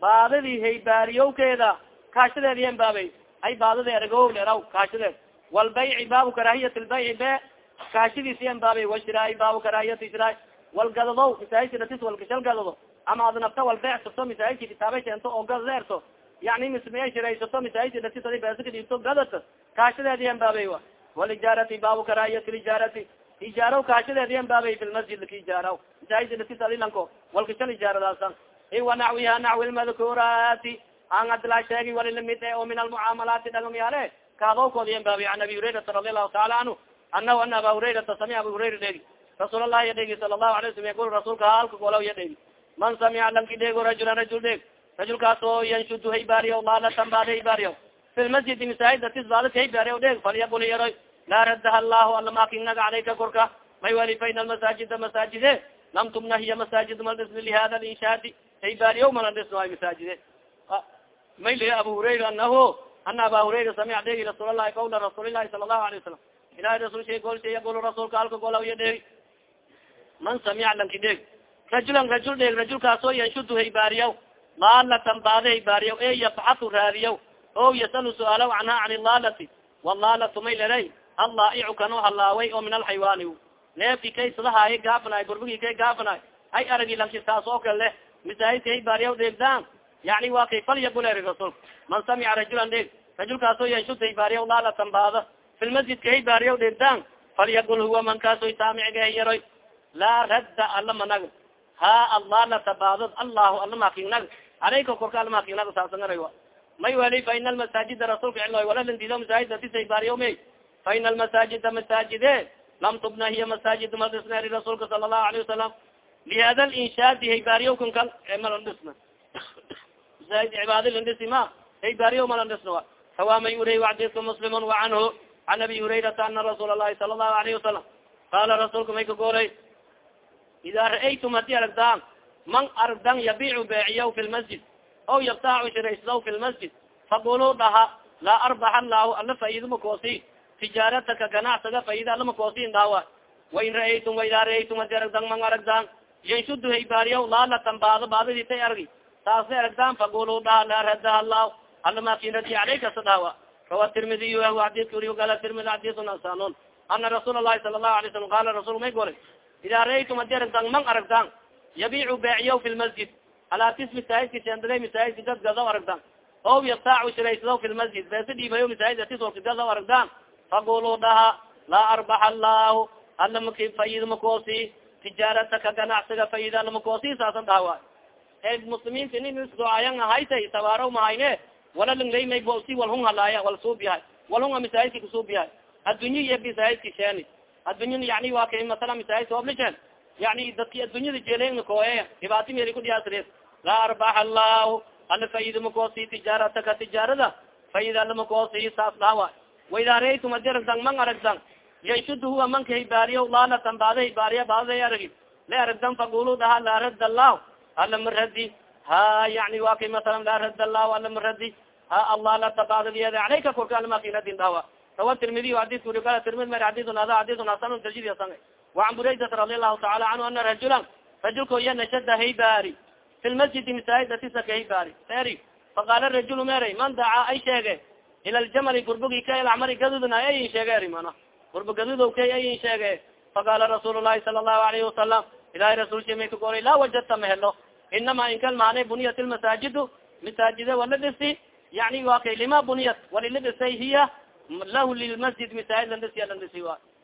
baadadii haybaariyowkeeda kahashadeed yan baabay ay baadadi ergo leraw kahashadeed walbayci baabu karaahiyati lbayci be kahashadiisi yan baabay washiraai baabu karaahiyati shiraai walgadado masaajidkadatis walgashal gadado ama ad nafta walbeecsato masaajidka kitaabay keento oo gadeerto yani mismaya shiraysato masaajidka datis adi beesaka dhiibto gadata kahashadeedi yan baabay wa walijaarati baabu karaahiyati lijaarati ijaaraw kahashadeedi yan baabay fi lmasjid laka ijaaraw adilanko walgashal ijaaradaasan iwa naxwiha naxwi lmadkuraati an adlaa sheegi wali la mid e oo min almucaamalaati dhagmyaale kaadowkood yan baabay an abi hurairata radi allahu taala canhu anahu ana aba hurairata samica abu hurayra dheegi rasuul allahi ya dheegi sala allahu alay slam yaqul rasuulka halka golaw ya dheegi man samica lanki dheego rajulan rajul dheeg rajulkaas oo yanshudu haybaariya laalatan baada haybaariya fi lmasjidi masaajida tis baadaka haybaariya dheeg falyaqul yaroy laa raddaha allahu alla maakinaga caleyka korka may wali faina almasaajida masaajide lam tubna hiya masaajid mal dhisni lihada linshaadi haybaariya mala dhisno ay masaajide may li abu hurayra anahu ana aba hurayra samica dheegi rasuul allahi qawla rasuulillahi sala allahu alay wasalam ilahi rasul shay gol shay yaqul rasuulka halka golaw ya dheegi man samica lanki dheeg rajulan rajul dheeg rajulkaasoo yanshudu haybaariyaw laalatan baada haybaariyaw e yabxatu raadiyaw o yasalu su'aalaw canha can ilaalati walaalatu may leray allaa'icu kanoo halaaway oo min alxaywaani neefki kay sadahaaye gaafanaay gurbigii kay gaafanaay ay aragi lanki oo kale leh masaajidka haybaariya dheegdaan yani wa kay fal yakul eri rasuulka man samica rajulan dheeg rajulkaasoo yanshud haybaariya laalatan baada fi lmasjidka haybaariya dheegdaan falyakul huwa man kaasoy saamicga yaroy. Laa radda alla manag ha allaalata baadod allahu alla makingnag alayka korka alla makingnag saasangaray may weli fa ina almasaajida rasuulka cilo walalandido masaajida tisaybaariyome fa ina almasaajida masaajide lam tubna hiya masaajid madisneri rasuulka sala allahu alayhi wasalam lihada linshaadi haybaariyowkan kal malandhisna masaajid cibaada landhisi ma haybaariyo malandhisna wa hawa may urey xadiska muslimun wa canhu can abi hurayrata ana rasuul allahi sala allahu alayhi wasalam qaala rasuulka may ka gooray ida ra'aytum haddii aragdaan man aragdan yabiicu beeciyaw fi lmasjid aw yabtaacu shiraysdaw fi lmasjid faquluu dhaha laa arbax allahu alla faiida makoosi tijaarataka ganacsaga faida alla makoosin dhawa wain ra'aytum waida ra'aytum haddii aragdan man aragdaan yanshudu haybaariyaw laalatan baado baadaditay argi. Taasna aragdaan faquluu dhaha laa radaha allahu alla makin radi aleyka sa dhawa rawa tirmidiy adidka uri gala tirmidi xadisun asanun ana rasuul lahi sala lahu alay salam qala rasul may goray ida ra'aytum haddii aragdan man aragdan yabiicu beeciyaw fi lmasjid alaatis masaajidka shendagay masaajidka dad gadaw aragdan o yabtaacu shiraysadaw fi lmasjid beesa dhiibayo masaajid atis walka gadaw aragdan faquluu dhaha laa arbax allahu alla maki faid makoosi tijaarataka ganacsiga faida alla makoosi saasan dhaha waay e muslimiinta inin isdoayan ahaytay tabaaraw mahayne wala linglay si walhung halaaya wal suub yahay walhunga masaajidka kusuub yahay addunya iyo masaajidka sheeni addunya yani waa kay masala masaajidka oblisheen yani dadki addunyada jelen kooye dhibaati meli kudhiyaasre laa arbax allahu alla faida makoosi tijaarataka tijaarada faida alla makoosi saas dhawa waida raytum adi aragdan man aragdan yanshud huwa manka haybaariya laalatan baada haybaariya baadaday aragi la aragdan faqulu dhaha laa radd allahu alla maradi ha yani wa kay masalan laa radd allahu alla maradi ha allah lata baadadiyada aleyka korka almakinadin dhawa rawa tirmidiy adidka uri kala tirmid mer adidun ada adidun hasanun tajid hasan وan buraydat radi alahu taala canhu ana rajula rajulka iya nashada haybaari fi lmasjidi masaajiddatisa ka haybaari eri faqaala rajul meray man dacaa ay sheege ila ljamali gurbugi ka ilacmari gadudna ayin sheege mana. Gurba gadudow kay ayin sheege. Faqaala rasuul lahi sala allahu alayhi wasalam ilahay rasulki may ka goray laa wajadta mahelo inama inkal maane buniyat lmasaajidu masaajide wala dhisi yani wa kay lima buniyat walila dhisay hiya lahu lilmasjid masaajid lan dhisi lan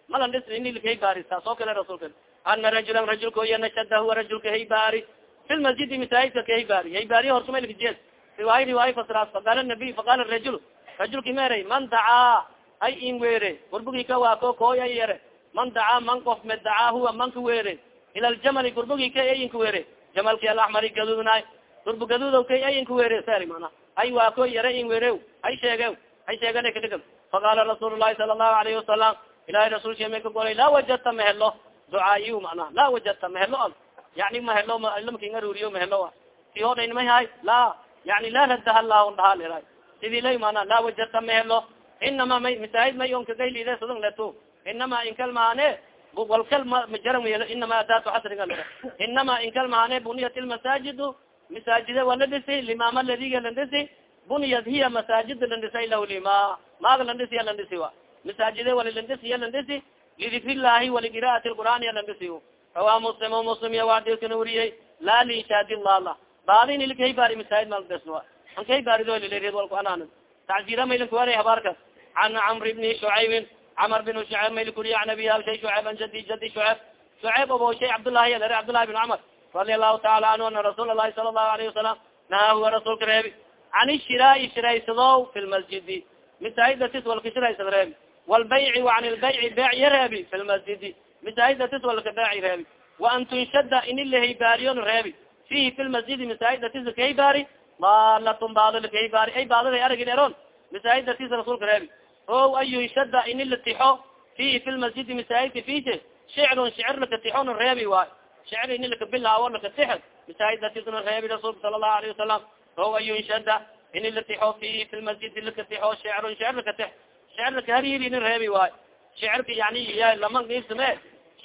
dhisi wa malandhisnilkahaybaari saas oo kale rasulka ana rajulan rajulka iya nashada huwa rajulka haybaari fi lmasjidi masaajidka kahaybaari haybaariya horsumalkajed riwaaya riwaaya fasraas faqaala nabiy faqaala rajul. Rajulki meeray man dacaa ay in weere gurbugi ka waako kooy ay yere man dacaa man qof me dacaa huwa manka weere ila ljamali gurbugi ka ayinka weere jamalki alaxmari gadudnaay gurbu gadudow kay ayinka weere sari mana. Ay waako yare in weere ay sheege ay sheegana kadhigam faqaala rasuul lahi sala allahu alayhi wasalam ilahay rasulka may ka golay laa wajadta mahelo ducaaiy mana laa wajadta mahelo al yani mahelo lamking aruriyo mahelo ti hodhayn may hay? La yani laa radaha lah dhaha lira sidii lay mana laa wajadta mahelo inama may masaahid may on kagaylide sadon leto inama inkal maane walkal majaran welo inama adaatu xasriga lira inama inkal maane buniyat lmasaajidu masaajide wala dhisi limama ladiga lan dhisi buniyat hiya masaajid lan dhisay lah lima maaga lan dhisi lan dhisi wa masaajide walilandisi yalandisi lidikri llahi waligiraati lqur'aan yalandisi rawa muslim muslim ya wadilkana wariyey laa linshaadi lala baadin ilkahaybaari masaajid maldesnoa an kahaybaaridoolilred walku anaan taczira maylinkuwara habaarkas can camr bni shucaybin camar bin shucayb maylikuriya an abi shay shucayb an jadi jadi shucayb shucayb abo shay cabdullahi adare cabdullahi bin cumar radia allahu taala anhu ana rasuul lahi sala allahu alayhi wasalam naha huwa rasuulka reebi can ishiraai shiraysado fi lmasjidi masaajiddatis walka shiraysad reebi wlbayci an lbayci beec ya reebi fi lmasjidi masaahidatis walka beeci reebi waan tunshada ini lahaybaariyon reebi fihi fi lmasjidi masaahidatis lakahaybaari maalatun baado lakahaybaari ay baadada aragi dheroon masaahidatis rasuulka reebi o an yunshada ini latixo fihi fi lmasjidi masaahidka fise shicrun shicir lakatixon reebi waay shicr ini lakabilaawo lakatixo masaahidatisna reebi rasuulka sala allahu alayhi wasalam o an yunshada ini latixo fihi fi lmasjidi lakatixo shicrun shicir lakatix shicirka hariri reebi waay. Shicirka yani lama isme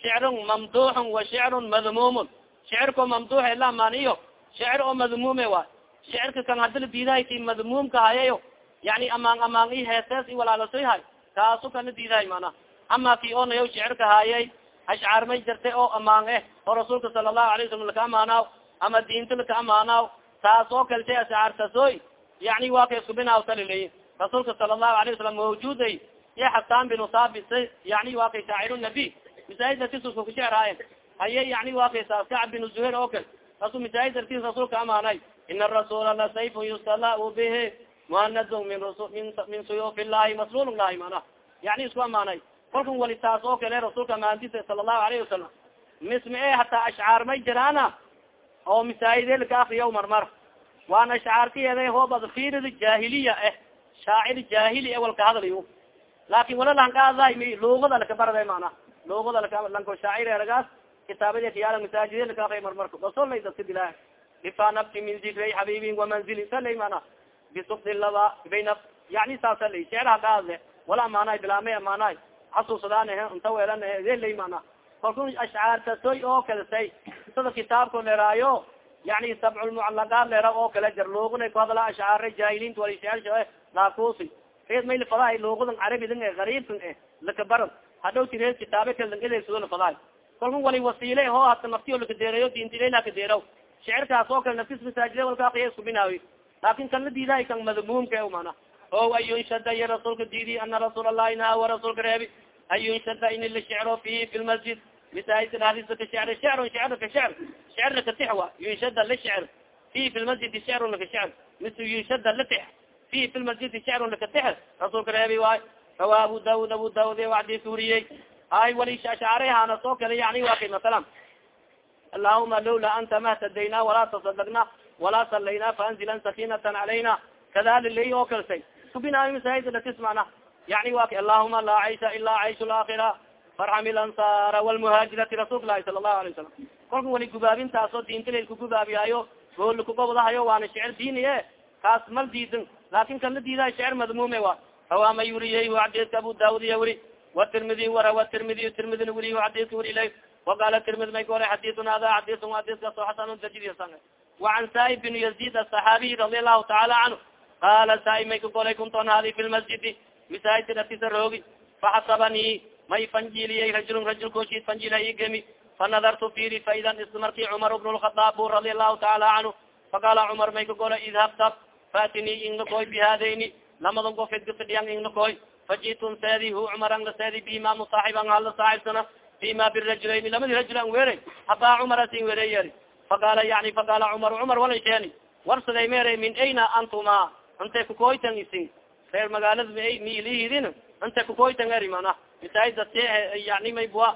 shicrun mamduxun wa shicrun madmumun shicirko mamduux la maniyo shicir oo madmume waay. Shicirka kan hadila diidahay ki madmuumka hayayo yani amaan amaan i heesees i walaalasoy hay kaasu kana diidahay mana ama ki onayo shicirka hayay ashcaar may jirtay oo amaan eh oo rasuulka sala allahu alay wasalam laka amaanaaw ama diinta laka amaanaw taas oo kale tay ascaartasoy yani waa kay subinaaw talilay rasuulka sala allahu alayه wasalam mawjuday ya xasaan bin saabit yani waa kay shaacir nabi. Masaajid dartiisuska kushecraayen haye yani waa kay saas kacab bin zuhair oo kale. Asu masaajid dartiis rasuulka amaanay ina arasuula la sayfun yustala bihi muhanadun min min suyuuf illahi maslul lahi mana yani isku amaanay. Kalkan wali taas oo kale rasuulka amaantisa sala allahu alayhi wasalam misma e hataa ashcaar may jiraana? Oo masaajide laka akriya marmar waana ashcaarkayeeda hoobad firid jahiliya eh shaacir jahili e walka hadlayo laakin wala lankaada luugada laka barada mana luugada lanko shaacir eragaas kitaabada kiyaala masaajide laka akriya marmarka basolay dadka dilaa difa nafsi min zikray xabibin wamanzili salay mana bisukdi laba bayna yani saasa lay shecr hakaadle wala amaanay bilaamay amaanay xasuusadaan inta weelan lay mana kalku ashcaartasoy oo kalesay sida kitaabka leraayo yani sabculmucalaqaad lera oo kale jar luuquna ku hadla ashcaara jaahiliinta walisheelsha laakusi reed may lafadahay luuqadan carabidin e gariibkan e lakabarad hadhowti reed kitaabe kale langedegsado lafadahay kalku wali wasiile ho hata naftiyo lakadeerayo diintilay lakadeeraw shicirkaas oo kale naftis masaajide walka akriya isku binaawi laakin kan la diidahay kan madmuumka mana o an yunshada iyo rasuulka diidi ana rasuul allahi naha rasuulka reebi an yunshada in lashicro fihi fi lmasjid masaajidka dhadisa ka shecr shecrun shecr ka shecr shecr lakatix wa yunshada lashicr fihi fi lmasjidi shecrun laka shecr mis yunshada latix fihi fi lmasjidi shecrun lakatix rasuulka reebi waay rawa abu daud abu daud wacdika wariyey ay wali ashcaarehana soo kale yani wa kay masalan allahuma lawla anta mahtadayna walaa tasadaqna walaa salayna faanzilan sakinatan calayna kadali lay oo kalsay subinaayo masaajid latis mana yani wa allahuma laa caysha ilaa cayshu laakhira farxam ilansara walmuhaajirati rasuulka lahi sala allahu alay wasalam kolka wali gubaabintaasoo diinta ku gubaabiyaayo gool kugobadahayo waana shecir diini e kaas mal diidin laakin kan la diidayo shecir madmuume wa rawaama yuriyey xadiidka abu daawud iya wuri watirmidi warawa tirmidi tirmidina wuriy xadiidka wuri ilay waqala tirmid may gore xadiun hada xadiun xadiiskaasoo xasan dajidsan wacan saib bin yazid asaxaabiy radi allahu taala canhu qala saib may ka golay kunton hadi fi lmasjidi masaajidka datisa roogi faxasabanii may fanjiliyey rajulun rajul koshid fanjila igemi fanadartu firi faidan isla marki cumar bn lkhadaab bu radi allahu taala canhu faqala cumar may ka gola idhab tab fatinii inglakoy bihadayni lamadan gofedka fidhiyan inglakoy fajitum seedi hu cumaran la seedi bima musaaxiban hala saaxibsana bima birajulayn lamadi rajul an weeray habaa cumar asin weerey yeri. Faqala yani faqala cumar cumar walan sheeni warsaday mere min ayna antuma? Intay kukoytan isin. Reer magaalada milihidin intay kukoytan eri mana. Masaajida t yani maybua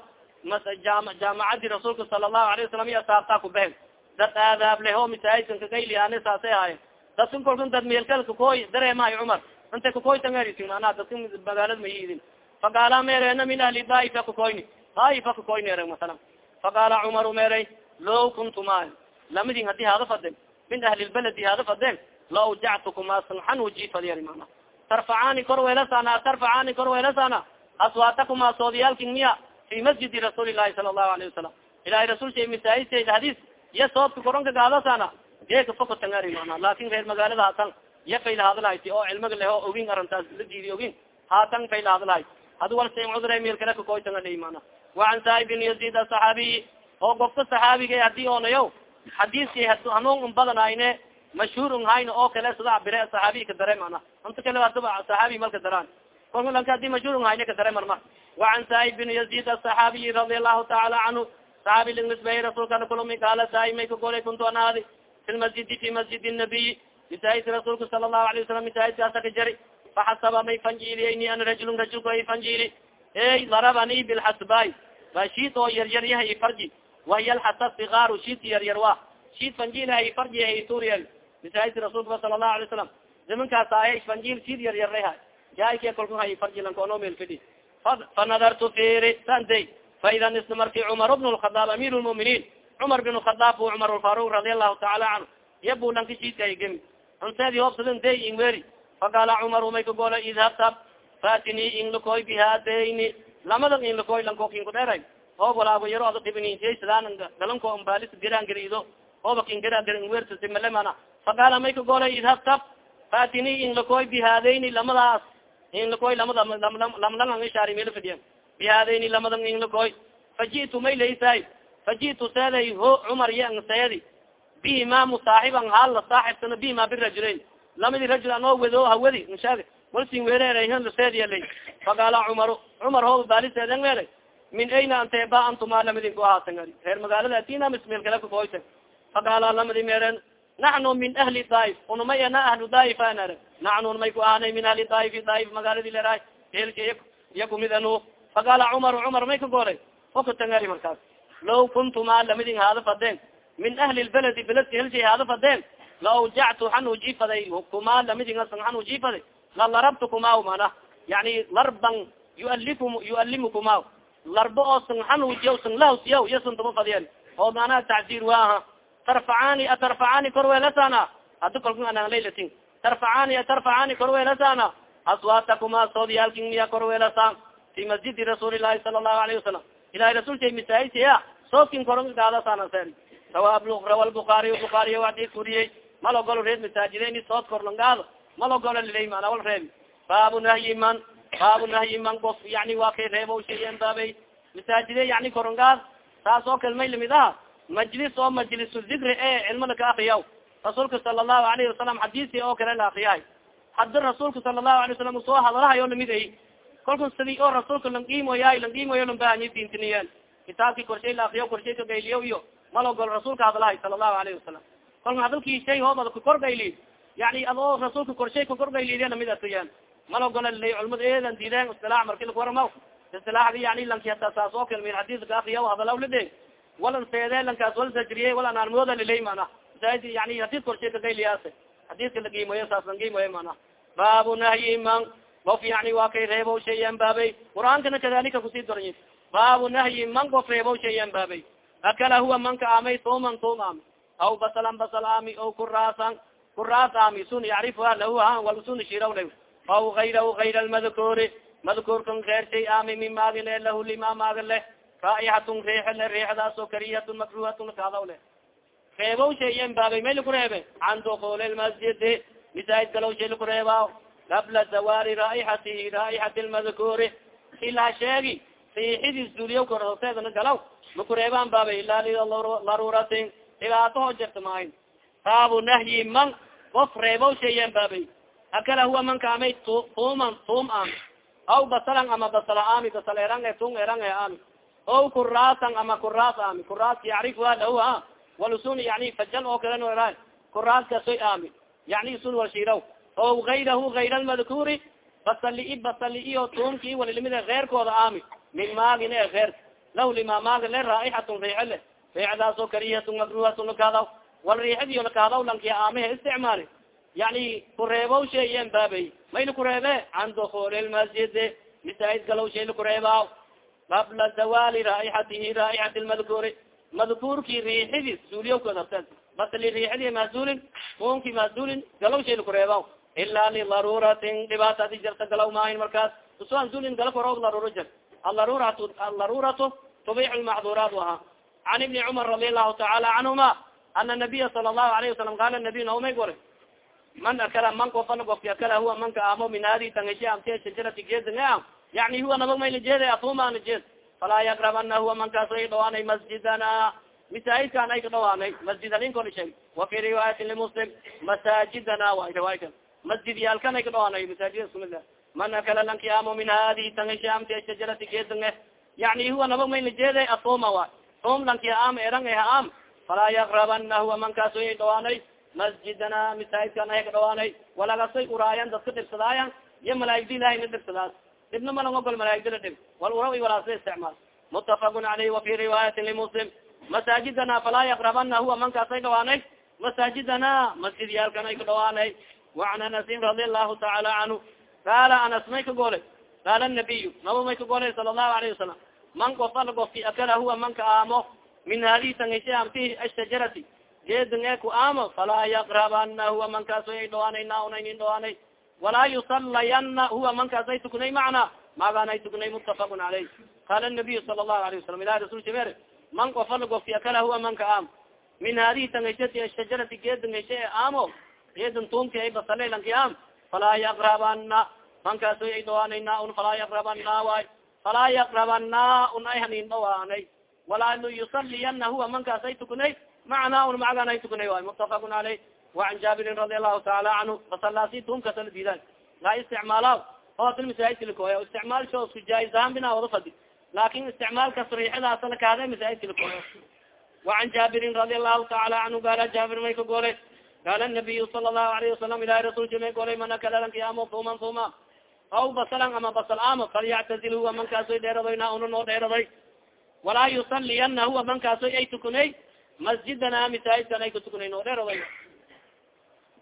jaamacadi rasuulka sala allahu alayه wasalam iyo asaabtaa kubehen dad aadaab leho masaajidkan kagayliyaane saasay ahaayen dadkan kolkan dad meelkal kakoy dareemahay cumar intay kukoytan erisin mana dadka magaalada mayidin faqaala merena min ahli daifa kakoyni daifa kakoyni ere masalan faqaala cumaru merey low kuntuma lamadin haddii hada faden min ahli lbaladi hada faden la ujactukuma sanxan wajifadyer mana. Tarfacani kor weelasana tarfacani kor weelasana aswaatakuma soodiyaalkin miya fi masjidi rasuuli lahi sala allahu alayhi wasalam ilahay rasulsha masaajidsa hadis iya soodka koronka gaadasana geeka fokotangari mana laakin reer magaalada haatan iya fayla hadlahayti oo cilmiga leho ogin arintaas la diidi ogin haatan fayla hadlahay hadi wal sa cudre meel kale kakoytanga dhey mana wacan saib bin yazid asaxaabiyi oo gofka saxaabiga haddii oonayo xadiiski hanuun un badanayne mashhuur un hayna oo kale sida bire saxaabiyi ka dare mana inta kale adaba saxaabi malka daraan. Kolka lanka haddii mashhuur un hayne ka dare marma wacan saib bin yazid asaxaabiyi radi allahu taala canhu saxaabi lingisbey rasuulkana kulumi qaala saib may ka golay kuntu anaadi fi lmasjidi fi masjid nabiyi masaajidka rasuulka sala allahu alayه wasalam masaajidkaasa ka jari faxasaba may fanjiliyayni an rajulun rajulka ay fanjili ey darabani bilxasbay ba shiid oo yaryar yahay farji wahiya alxasa sigaaru shiidka yaryar wa shiid fanjilahay farji hay turiyal masaajidka rasuulka sala allahu alay wasalam zamankaas ahe fanjil shiid yaryarayha yaayke kolku hay farjilankono meel fidhi fanadartu firi sanday faidan isla marki cumar bn lkhadaab amir lmuminiin cumar bin khadaab bu cumar lfaruq radi allahu taala canhu iya bu lanka shiidka ay gemi anseedi hoobsadan day in weri faqala cumar umay ka gola idhabtab fatini inlakoy bihadayni lamada inlakoy lankokin kudheray hoob walaago yaro ada dhibinsadaan galanko ambalis geraan gerido hooba kin gerin wertasimalemana faqala may ka gola idhabtab fatini inlakoy bihadayni lamadaas inlakoy lamada lamlang ishaari meel fadhiya bihadayni lamadan inlakoy faji'tu may laysay faji'tu seeday ho cumar yan seedi bihima musaaxiban haal la saaxibsano bihima birajulayn lamadi rajul anoo wedo hawadi nshaag walsin wereerayhan laseediyalay faqaala cumaru cumar hooba baaliseeden weelay min ayna anteba antuma lamadin ku ahaatan ari reer magaalada atina mismeel kale kakoyta faqaala lamadi meeren naxnu min ahli daaif unumay ana ahlu daaif anare naxnu may ku ahanay min ahli daaif daaif magaaladi leeraay eelka iya kumid anu faqaala cumar cumar may ka golay okatangari markaas law kuntuma lamadin haada fadeen min ahli lbaladi beledka helshay haada fadeen la awjactu han ujifaday kuma lamadingasan han ujifaday la larabtu kuma mana yani larban yualifu yualimukuma larbo oo san han ujiya san lahsiya iya santama fadiyan oo manaa tacsiir waaha tarfacani atarfacani korweelasana hadi kalku anaan laylatin tarfacani atarfacani korweelasana aswaatakuma soodyaalkin miya korweelasan fi masjidi rasuuli lahi sala allahu alayhi wasalam ilahay rasulka misaahisiya soodkin koron gaadasana sen. Rawa lbukaariy bukaariy wadis kuriyey mal ogolo reed masaajideyni sood korlangaado mal ogolo lilay mana wal reebi baabu nahyi man baabu nahyi man of yani waa kay reebo sheeyen baabay masaajide yani korongaad taas oo kale may la mid aha majlis oo majlisu dikri e cilmada ka akriyaw rasuulka sala allahu alayhi wasalam xadiisi oo kale la akriyahay hadi rasuulka sala allahu alay wasalam soo hadalahayo la mid ay kalku sidi oo rasuulka lanqiimoyaay lanqiimoyo lanbahanyi diintiniyen kitaabki korshay la akriyo korshay ka gayliyo iyo mal ogol rasuulka hadalahay sala allahu alayhi wasalam kalka hadalki shay hoobad kakorgayli yani adoo rasuulka korshay kakorgaylid la mid atuyen mal ogola lilay culmada eedan diideen istilaax marki lakuwaramaw istilaaxdi yani lanki hata saas oo kale min xadiiska akriya hadalaw lide walan seede lankaas wal sajriye wal anaarmooda lilay mana yani hadis korshay kagayliyaas xadiiska lagiimoyo saas langiimoyo mana baabu nahyi man. Of yani waa kay reebo shayan baabay. Qur'aankana kadalika ku sii doray baabu nahyi man of reebo shayan baabay. Akala huwa manka amay tuman tum ami aw basalan basal ami o kuraasan kuraas ami sun yacrifuha lahu ha wal sun shiraw la aw gayrahu gayra almadkuuri madkuurkan reer shay ami min maagin e lahu lima maaga leh raaixatun riix le riixdaasoo kariyatun makruhatun kaadaw leh reebow shayan baabay may laku reebe. Can dukuli lmasjidi misaajid galow shay laku reeba qabla zawaari raaixatihi raaixati riixidis duliya korhoteedana galaw. Makureebaan baabay ilaa lilaruratin dhibaataho jirta maahin baabu nahyi man of reebow shayan baabay. Akala huwa manka amay tuuman tuum ami aw basalan ama basala ami basal erang e tung erang e ami o kuraasan ama kuraas ami kuraas yacrifuha lahu ha walusun yani fajal oo kale noa kuraas kasoy ami yani sun wal shiraw o gayrahu gayra almadkuuri basali basali iyo tuumki walilimid keyrkooda ami min maagin e keyrka lah lima maaga le raaixatun riixe le riixdaasoo kariyatun makruhatun lakaadaw wal riixadiyo lakaadaw lankiya aamiha isticmaali. Yani kureebow sheeyen baabay. May lakureebe can dukuli lmasjidi misaajid galow shay lakureebaaw qabla zawali raaixatihi raaixati lmadkuuri madkuurki riixidis suuliyawkoodabten basli riixidi mahsulin unki mahsulin galow shay lakureebaw ila lidaruratin dhibaata adi jarta galaw maahin markaas usuan zulin gala koro daruro jar alaruratu alaruratu tubix lmacduraat aha can ibni cumar radi allahu taala canhuma ana nabiya sala allahu alayhi wasalam qaala nabiy naumay gore man akala man kofala gofki akala huwa manka amo min hadi tangashe amte shajarati geedanga yani huwa nabag may lajeeday atuma lajeed falaa yakrabana huwa mankaas ay dhawaanay masjidana misaajidkan ay dhawaanay masjid alin koli sheeg wa fi riwaayatin limuslim masaajidana wa riwaayka masjid yaalkan ay ka dhawaanay masaajid iskumid man akala lanki amo min hadi tangashe amte shajarati geedanga yani huwa nabag may lajeeday atuma wa tum lanki am erang ha am falaa yakrabana huwa mankaas ay dhawaanay. Masjidana ka dhawaanay. Walagasay uraayan dadka dhibsadaayan. Iyo malaaigda ilahay na dhibsadaas dhibna malang ogol malaaigdala dhib. Wal ura walaasla isticmaal. Mutafaqun aleyh wafi riwaayatin limuslim masaajidana falaa yakrabana huwa mankaas ay dhawaanay. Masaajidana masjid yaalkan ay waan anasin radi allahu taala canhu qaala anas may ka golay qaala nabiyu naba may ka golay sala allahu alayhi wasalam man gofal gofki akala huwa manka aamo min hadi tangishe amti ashajarati geedin e ku aamo falaa yakrabana huwa mankaas ay dhawaanay naunaynin dhawaanay walaa yusalayana huwa mankaas ay tukunay macna maagaan ay tukunay mutafaqun caleyh qaala nabiyu sala allahu alayh wasalam ilahi rasul jabeer man gofal gofki akala huwa manka aamo min hadihi tangashati ashajarati geedin eshe e aamo geedin tuumki ay basalaylanki aam falaa yakrabana mankaas ay dhawaanay naun. Falaa yakrabana waay falaa yakrabana un ay hanin dhawaanay walaa yusaliyana huwa mankaas ay tukunay macnaa un macaganay tukunay waay mutafakun aleyh وan jaabirin radi alahu taala canhu fasalasi tumkasala diidan laa isticmaala oatil masaajidka likoya isticmaalsho isku jaaiz ahaan bina wada fadi laakin isticmaalka sariixadaasa lakaada masaajidka likoya وan jaabirin radi alahu taala canhu gaala jaabir may ka goolay qaala nabiyu sala lahu alayhi wasalam ilahi rasulka may golay manakalalankiamo fuman fuma aw basalan ama basal ama falyactazil huwa mankaasoy dheeradoy na una noo dheeraday walaa yusaliyana huwa mankaasoy ay tukunay masjidana misaajidkan ay kutukunay noo dheeraday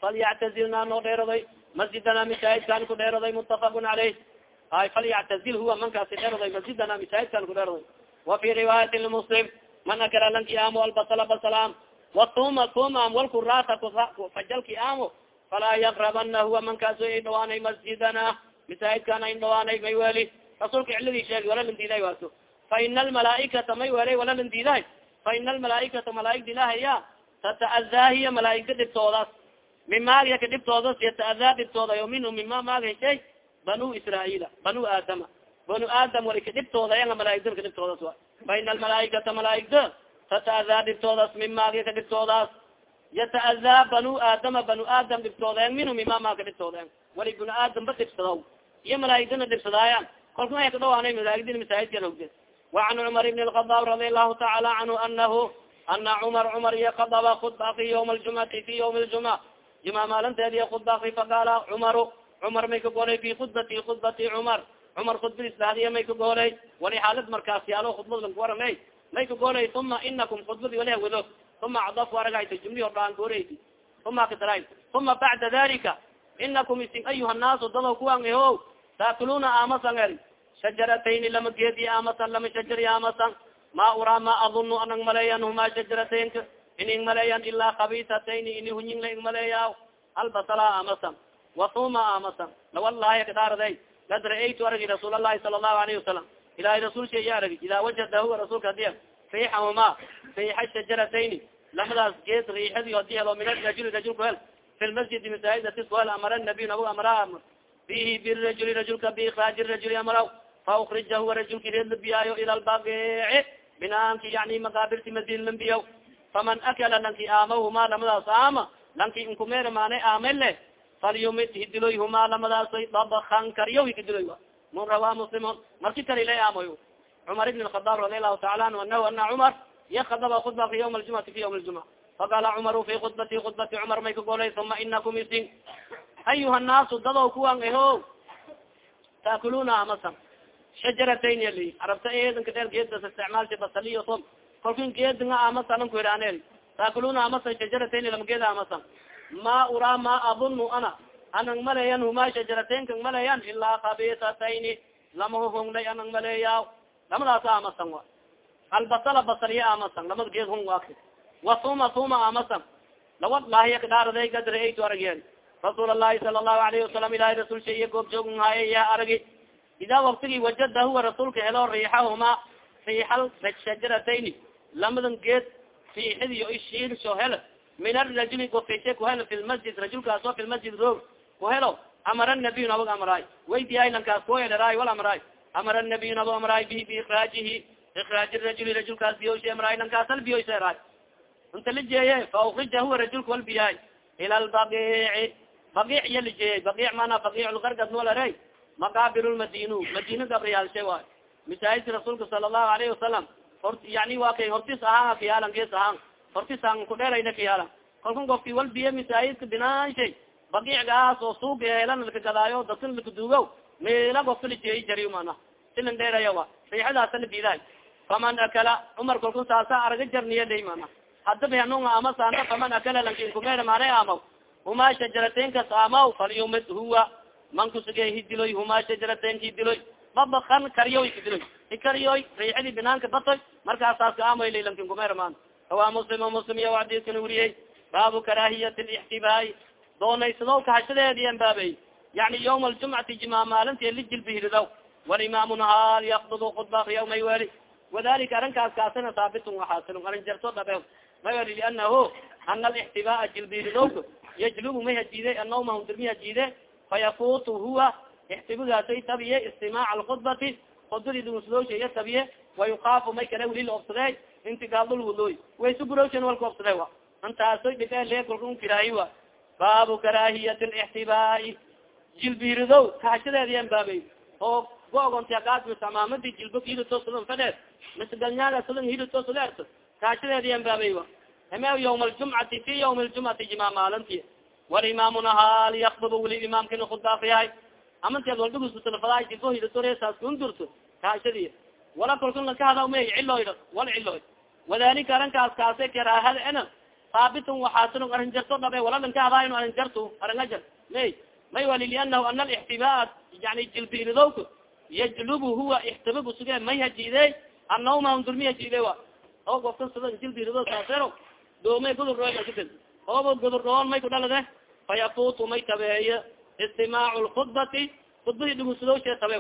falyactazilna noo dheeraday masjidana misaajidkan ku dheeraday mutafakun caleyh ay falyactazil huwa mankaasi dheeraday masjidana misaajidkan ku dheeraday wa fi riwaayati lmuslim manakalalankiamo albasala basalam watuma tumam walkurasa fajalki amo falaa yaqrabana huwa mankaaso ay dhawaanay masjidana masaajidkan ayn dhawaanay may weli rasuulka ciladii sheegi wala lan diiday waaso fa ina almalaaikata may welay wala lan diiday fa ina almalaaikata malaaigda ilahaya tata'adaa hiya malaaigda dhibtoodaas min maagya ka dhibtoodas yata'adaa dhibtoodayo minhu mima maag heshay banu israaila banu aadama. Banu aadam wali ka dhibtoodayanga malaaigdan ka dhibtoodas wa. Fa ina almalaaikata malaaigda tata'adaa dhibtoodaas mimaagi ka dhibtoodaas yata'adaa banu aadama banu aadam dhibtoodeen minhu mimamaka dhibtoodeen wali binu aadam ba dhibsadaw iyo malaa'igdana dhibsadaaya kolka ma kadhawaanay malaa'igdina masaajidkan hogde wacan cumar ibn alkhadaab radi allahu tacaala canhu anahu ana cumar cumar iyo kadaba khudba aki yawma aljumcati fi yawmi aljumca juma maalinteediiyo khudba faqaala cumaru cumar may ka golay fi khudbati khudbati cumar cumar khudbadiis dhahdiya may ka golay wali xaalad markaas yaalo khudbad lankuwaramey may ka goolay uma inakum khudbadi wali hawado uma cadaf aragayta jumli ordhaan gooreysi uma katara uma bacda dalika inakum isin ayuha naasu dado kuwan eho taakuluna amasan eri. Shajaratayni lama geedi amasan lama shajari amasan ma uraa ma adunu anang maleeyan huma shajarataynka. Ining maleeyan ilaa kabisatayni ini hunying la ing maleeya albasala amasan wasuma amasan lawalahi kadaaraday kad ra'aytu aragi rasuul allahi sala allahu alayhi wasalam ilahay rasul sha iya aragi idaa wajada huwa rasuulka hadiya riixahuma riixa shajaratayni lamadaas geed riixadi haddii helo min arajuli rajul ku hel fi lmasjidi masaajidati ku hel amara nabiy nabag amara bihi birajuli rajulka biikraaji rajuli amaraw fa ukrija huwa rajulki reed labiyaayo ila lbagici binaanki yani makaabirti madin lambiyaw faman akala lanki aamahuma lamadaas aama lanki inkumeer maana aamele falyumit hidiloy huma lamadaasoy dabakan karyo hikidiloy mun rawa muslimun marki kali la amoy cumar ibn khadaab radi lahu taala anhu anahu ana cumar yakadaba khudba fi ywm ljumati fi ywm ljuma faqala cumaru fi khudbati khudbati cumar may kagolay uma inakum isin ayuha naasu dadaw kuwan eho. Taakuluna amasan. Shajaratayn yali. Arabta eedanka dheer geedas isticmaalsha basaliyo tom kalkin geedinga amasan anku iraneel taakuluna amasan shajaratayn lama geeda amasan. Ma uraa ma adunu ana anang maleeyan huma shajarataynkan maleeyan ilaa kabisatayni lama huhungnay anang maleeya lamadaas amasan wa. Albasala basaliya amasan lamada geed hung waak wasuma suma amasan lawad lahiya kadhaaraday gadraeytu aragyen rasuul allahi sala allahu alayhi wasalam ilahi rasul sha iyo goob joog haaye ya aragi. Idaa waktigi wajada huwa rasuulka helo riixahuma riixal shajaratayni lamadan geed riixidi o ishiilsho helo min arajuli ku helo fi lmasjid rajulkaas oo fi lmasjid roog ku helo amara nabiy nabag amraay waydiyahay lankaas kueleraay wal amraay amara nabiy nabag amraay bi biikraajihi ikraaji rajuli rajulkaas biyosh amraay lankaas al biyoyseraay inta la jeeye fa ukrija huwa rajulka wal biyahay ila lbagici bagic iya lijeeyey bagic mana bagic lgargad nolarey maqabir lmadinu madina gabriyaalshe waay. Masaajidka rasuulka sala allahu alayhi wasalam or yani wa kay hortis ahaan kayaalan gees ahaan. Hortis aan kudheerayna kayaalan kalkan gofki wal biye masaajidka binaanshay bagicgaas oo suuga helan lakagadaayo dadkan lakaduugo meela gofka lijeeyi jari mana silan dheeraya wa riixadaasa la biidahay faman akala cumar kalkun saasa araga jarniya lay mana. Hadaba hanunga ama saanta faman akala lankinkumeera maanay amaw huma shajarateynkas amaw falyumid huwa. Man hidiloy huma shajarateynka hidiloy babakan karyoy hidiloy ikaryoy riixadi binaanka batoy markaasaas ka amoy laylankinkumeera maan rawaa muslim muslim iya xadiiskana weriyey baabu karaahiyat lixtibaay doonaysado kahashadeedian baabey yani yawma aljumcati jima maalinti lijilbihiridaw walimaamu nahaar yakdudu khudba yawmay weli wadalika arrinkaas kaasina haabitun waxaasilun arrin jarto dhabe may weli lianahu ana alixtibaa jilbihiridowka yajlubu may hajiide anawma hundirmi hajiide fayafutu huwa ixtibigaasay tabiye istimaac alkhudbati odadii dhugunsudowsha iya tabiye wayukaafu may kale weli la obsade intigaadul wuduy waysu burowshan walka obsade wa. Intaasoy dhibe lee kolka un kiraahi wa baabu karaahiyat lixtibaai jilbiridow kaashadeediyan baabay oo gogontiagaasamaamadi jilbo hilito sudan fadheed misgalnyaaga sudan hilito sudeert kaashadeediyan baabay wa heme yawma aljumcati fi yawmi ljumcati jima maalinti walimaamuna haal yakdubu weli imaamkina khudbaafiyahay amanteed waldugusutalfadaay jilbo hilito reesaas kundurto kaashadi wala kolkan lakahada may ciloyd wal ciloyd wadalika arinkaas kaase karaahada ena haabitun waxaasun arrin jarto dhabe wala lankahadayn arrin jarto may may wali lianahu ana alixtibaa yani jilbiridowka yajlubu huwa ixtibabu suge may hajiide annawma durmi hajiide wa oo gofka sida jilbirido saasero doomay gudur roy makadel ooba gudur roon may kudhalade fayafutu may tabeeye istimaacu lkhudbati khudbadii dhugunsadowshee tabe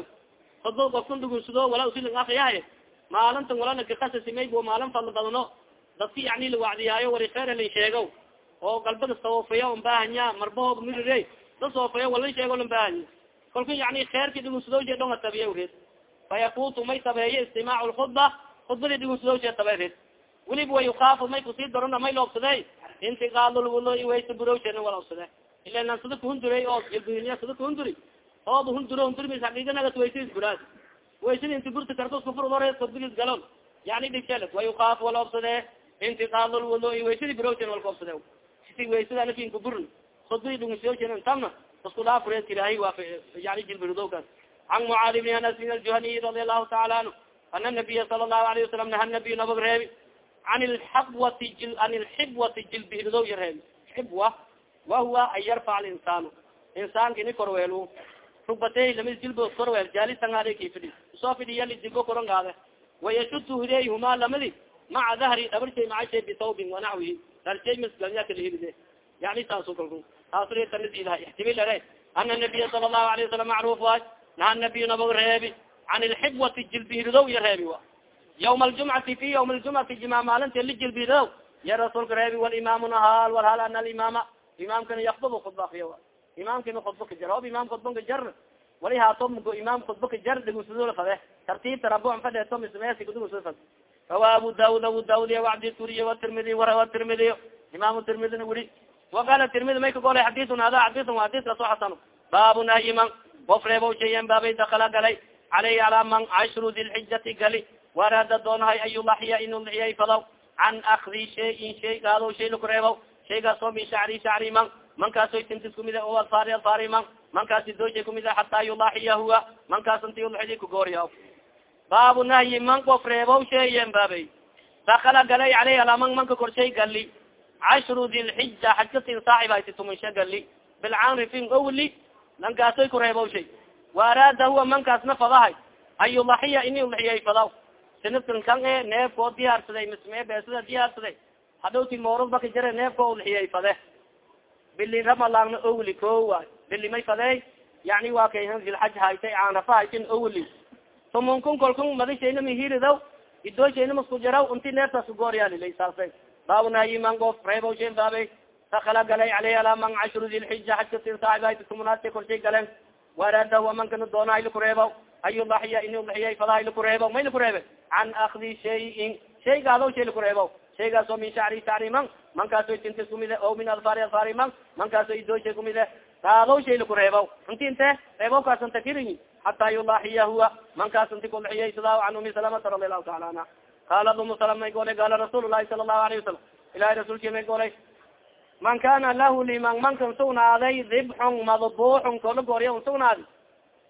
khudba gofkan dhugunsado wala usiling akriyahay maalintan wala nakakasasi may bo maalin fadla badano dadki yani lawacdiyaayo wari kheer lin sheego oo galbada sawafaya on baahanya marbahoob mirire da soofayo walin sheego lan baahanya. Kolka yani kheerki dhugunsadowshe dhonga tabiye red. Fayafutu may tabeeye istimaacu lkhudba khudbadii dhugunsadowshee tabe red. Weliba way ukaafu may ku sii darona may loobsade intiqaalulwulo waysa burowshena wala obsade ila nan sada kuhunduray oo ilbinya sada kuhunduri ooba hunduro hundurmis haqiiganagas waysis buraas waysid inti burta kartos kufurdore khudbadis galon. Yani dhigsel way ukaafu wala obsade intiqaalulwulo waysidi burowshen walka obsade si waysada nakin kuburn khudbadi dhugunsadowshen tamna. Isku dhaafure ilaahay waa yani jilbiridowkaas can mucaad bni anas min aljuhaniy radi allahu taala anhu ana nabiya sala allahu alayه wasalam naha nabiy nabag reebi. An lxabwati an lxibwati jilbiridow ya reebi. Xibwa wahuwa an yarfac alinsaan insaanka ini korweelu. Rubatey lamis jilbood korweel jaalisangaadki fidhi. Soo fidhiyali digo korongaade wayashutu hideyhuma lamadi maca dahri dhabarshay macashay bitawbin wanaxwihi darshay misgalnyakalihiide yani saasu kalku taasritanidila ixtimilare ana nabiya sala allahu alayه wasalam macruf waay naha nabiy nabag reebi can lxibwati jilbiridow ya reebi wa yawma aljumcati fi yawma aljumcati jima maalinta lijilbiridow ya rasuulka reebi walimaamuna haal war hal ana alimaama imaamkana yakdubu khudba akriya imaamkina khudba ka jar hoob imaam khudba ka jar wali haato mgo imaam khudba ka jar dhigunsudoola fade tartiib tarabuc fadheeto mismeesi kudugusud fad rawa abu daud abu daud turiya watirmidi warawa tirmidiy imam tirmidina wuri وaqala tirmidi may kagolay xadiun hada xadiun xadis kaso xasan baabu nahyi man of reebo shayan baabay dakala galay caleyhi alaa man cashru dilxijati gali waraada doonahay an yulaxiya in ulixiyay fadaw can akdi shayin shay gaado shay laku reebo shaygaas oo min shacri shacri man mankaasoy tintis kumid o alfaari alfaari man mankaasi dooshay kumid xataa yulaxiya huwa mankaas inti ulixidi kugooriya baabu nahyi man of reebo shayan baabay dakala galay caleyhi alaa man manka korshay gali cashru dilxija xajkatin saaxibayti tumansha gali bilcanrifin owli lankaasoy kureebo shay waaraada huwa mankaasna fadahay an yulaxiya ini ulixiyay fadaw sinidkan kan e neefkoo diyaarsaday misme beesada diyaarsaday hadhowti moorod baka jare neefkoo ulixiyay fade bili ramalaangna owli ko waay bili may fadey yani waa kay dilxaj haytay aanrafa haytin owli tumunkun kolkun madishayna mahiridaw idooshayna masku jaraw inti neeftaas kugooryaaliay saasay baabu nahyi man of reebo shay baabay dakala galay caleyh alaa man cashru dilxija xajka sin saaxibayt tumunaadka korshay galen waraada huwa mankana doona ay lakureebo an yulaxiya in ulixiyay fadaha lakureebo may lakureebe can akdi shayin shay gaado shay lakureebo shaygaas oo min shacri shacri man mankaaso tintis kumide o min alfaari alfaari man mankaaso idooshay kumide gaado shay lakureebo inti inte reebowkaas anta kirin hataa yulaxiya huwa mankaas inti kulixiyay sidaa can umi salamata radi allahu taala anha qaala umu salama may golay gaala rasuul lahi sala allahu alayhi wasalam ilahi rasuulki may golay man kana lahu liman mankan sugnaaday dibxun madbuuxun kola gooriya un sugnaadi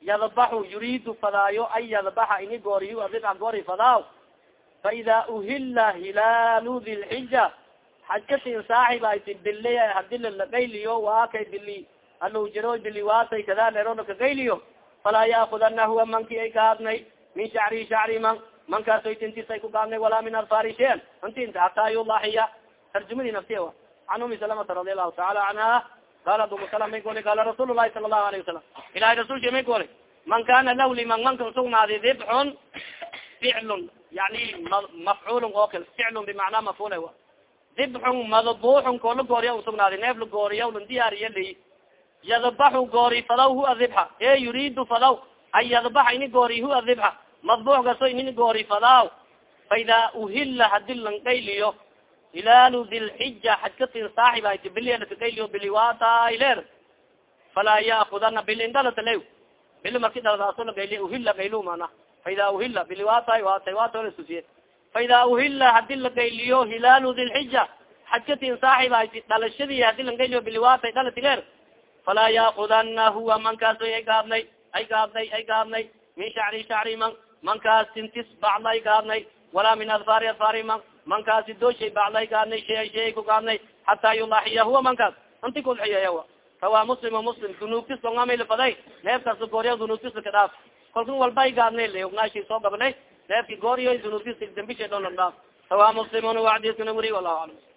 yadbaxu yuriidu fadaayo an yadbaxa ini gooriyo dibxa goori fadaaw faida uhila hilaalu dilxija xajkatin saaxib ayti bili hadi lalagayliyo waa kay bili alu jiro bili waasay kada lerono kagayliyo falaa yaakudana huwa manki ay kaadnay min shacri shacri man mankaasoy tintisay ku gaadnay walaa min alfaari shean intinta hataa yulaxiya tarjumadi nafsiya wa an umi salamata radi allahu taala canha qalat umu salama may golay qaala rasuul lahi sala allahu alayه wasalam ilahay rasulka may golay man kana lah liman mankan sugnaadi dibxun ficlun yani mafcuulun oo kale ficlun bimacnaa mafula wa dibxun madbuuxun koo la gooriya usugnaadi neef la gooriya lan diyaariya li yadbaxu goori fadaw hua dibxa e yuriidu fadaw an yadbaxa ini goori hua dibxa madbuuc kaso nin goori fadaaw fa idaa uhila hadi lankayliyo hilaalu dilxija xajkatin saaxib hayt bili lakakayliyo biliwatailer falaa yaakudana bilindhalatalew bili marki dhaladaaso lagayli uhila gaylu mana fa idaa uhila biliwata watay watolasusiye fa idaa uhila hadi lagayliyo hilaalu dilxija xajkatin saaxib hayti dhalashadii hadi langayliyo biliwatay dhalatiler falaa yaakudana huwa mankaas ay gaabnay ay gaabnay ay gaabnay min shacri shacri man mankaas tintis bacda ay gaabnay walaa min adfaari adfaari man mankaasi dooshay bacday gaadnay shay shay ku gaadnay hataa yulaaxiya huwa mankaas inti kulxiyayawa rawaa muslim muslim dunuubtis ongamilfaday neefkas goorya dunuubtis ka dhaaf kalkan walba ay gaadnay leognashi soo gabanay neefki gooryo dunuubtis dambisha dhon dhaaf rawaa muslimun wacdisna wuri wallahu aclam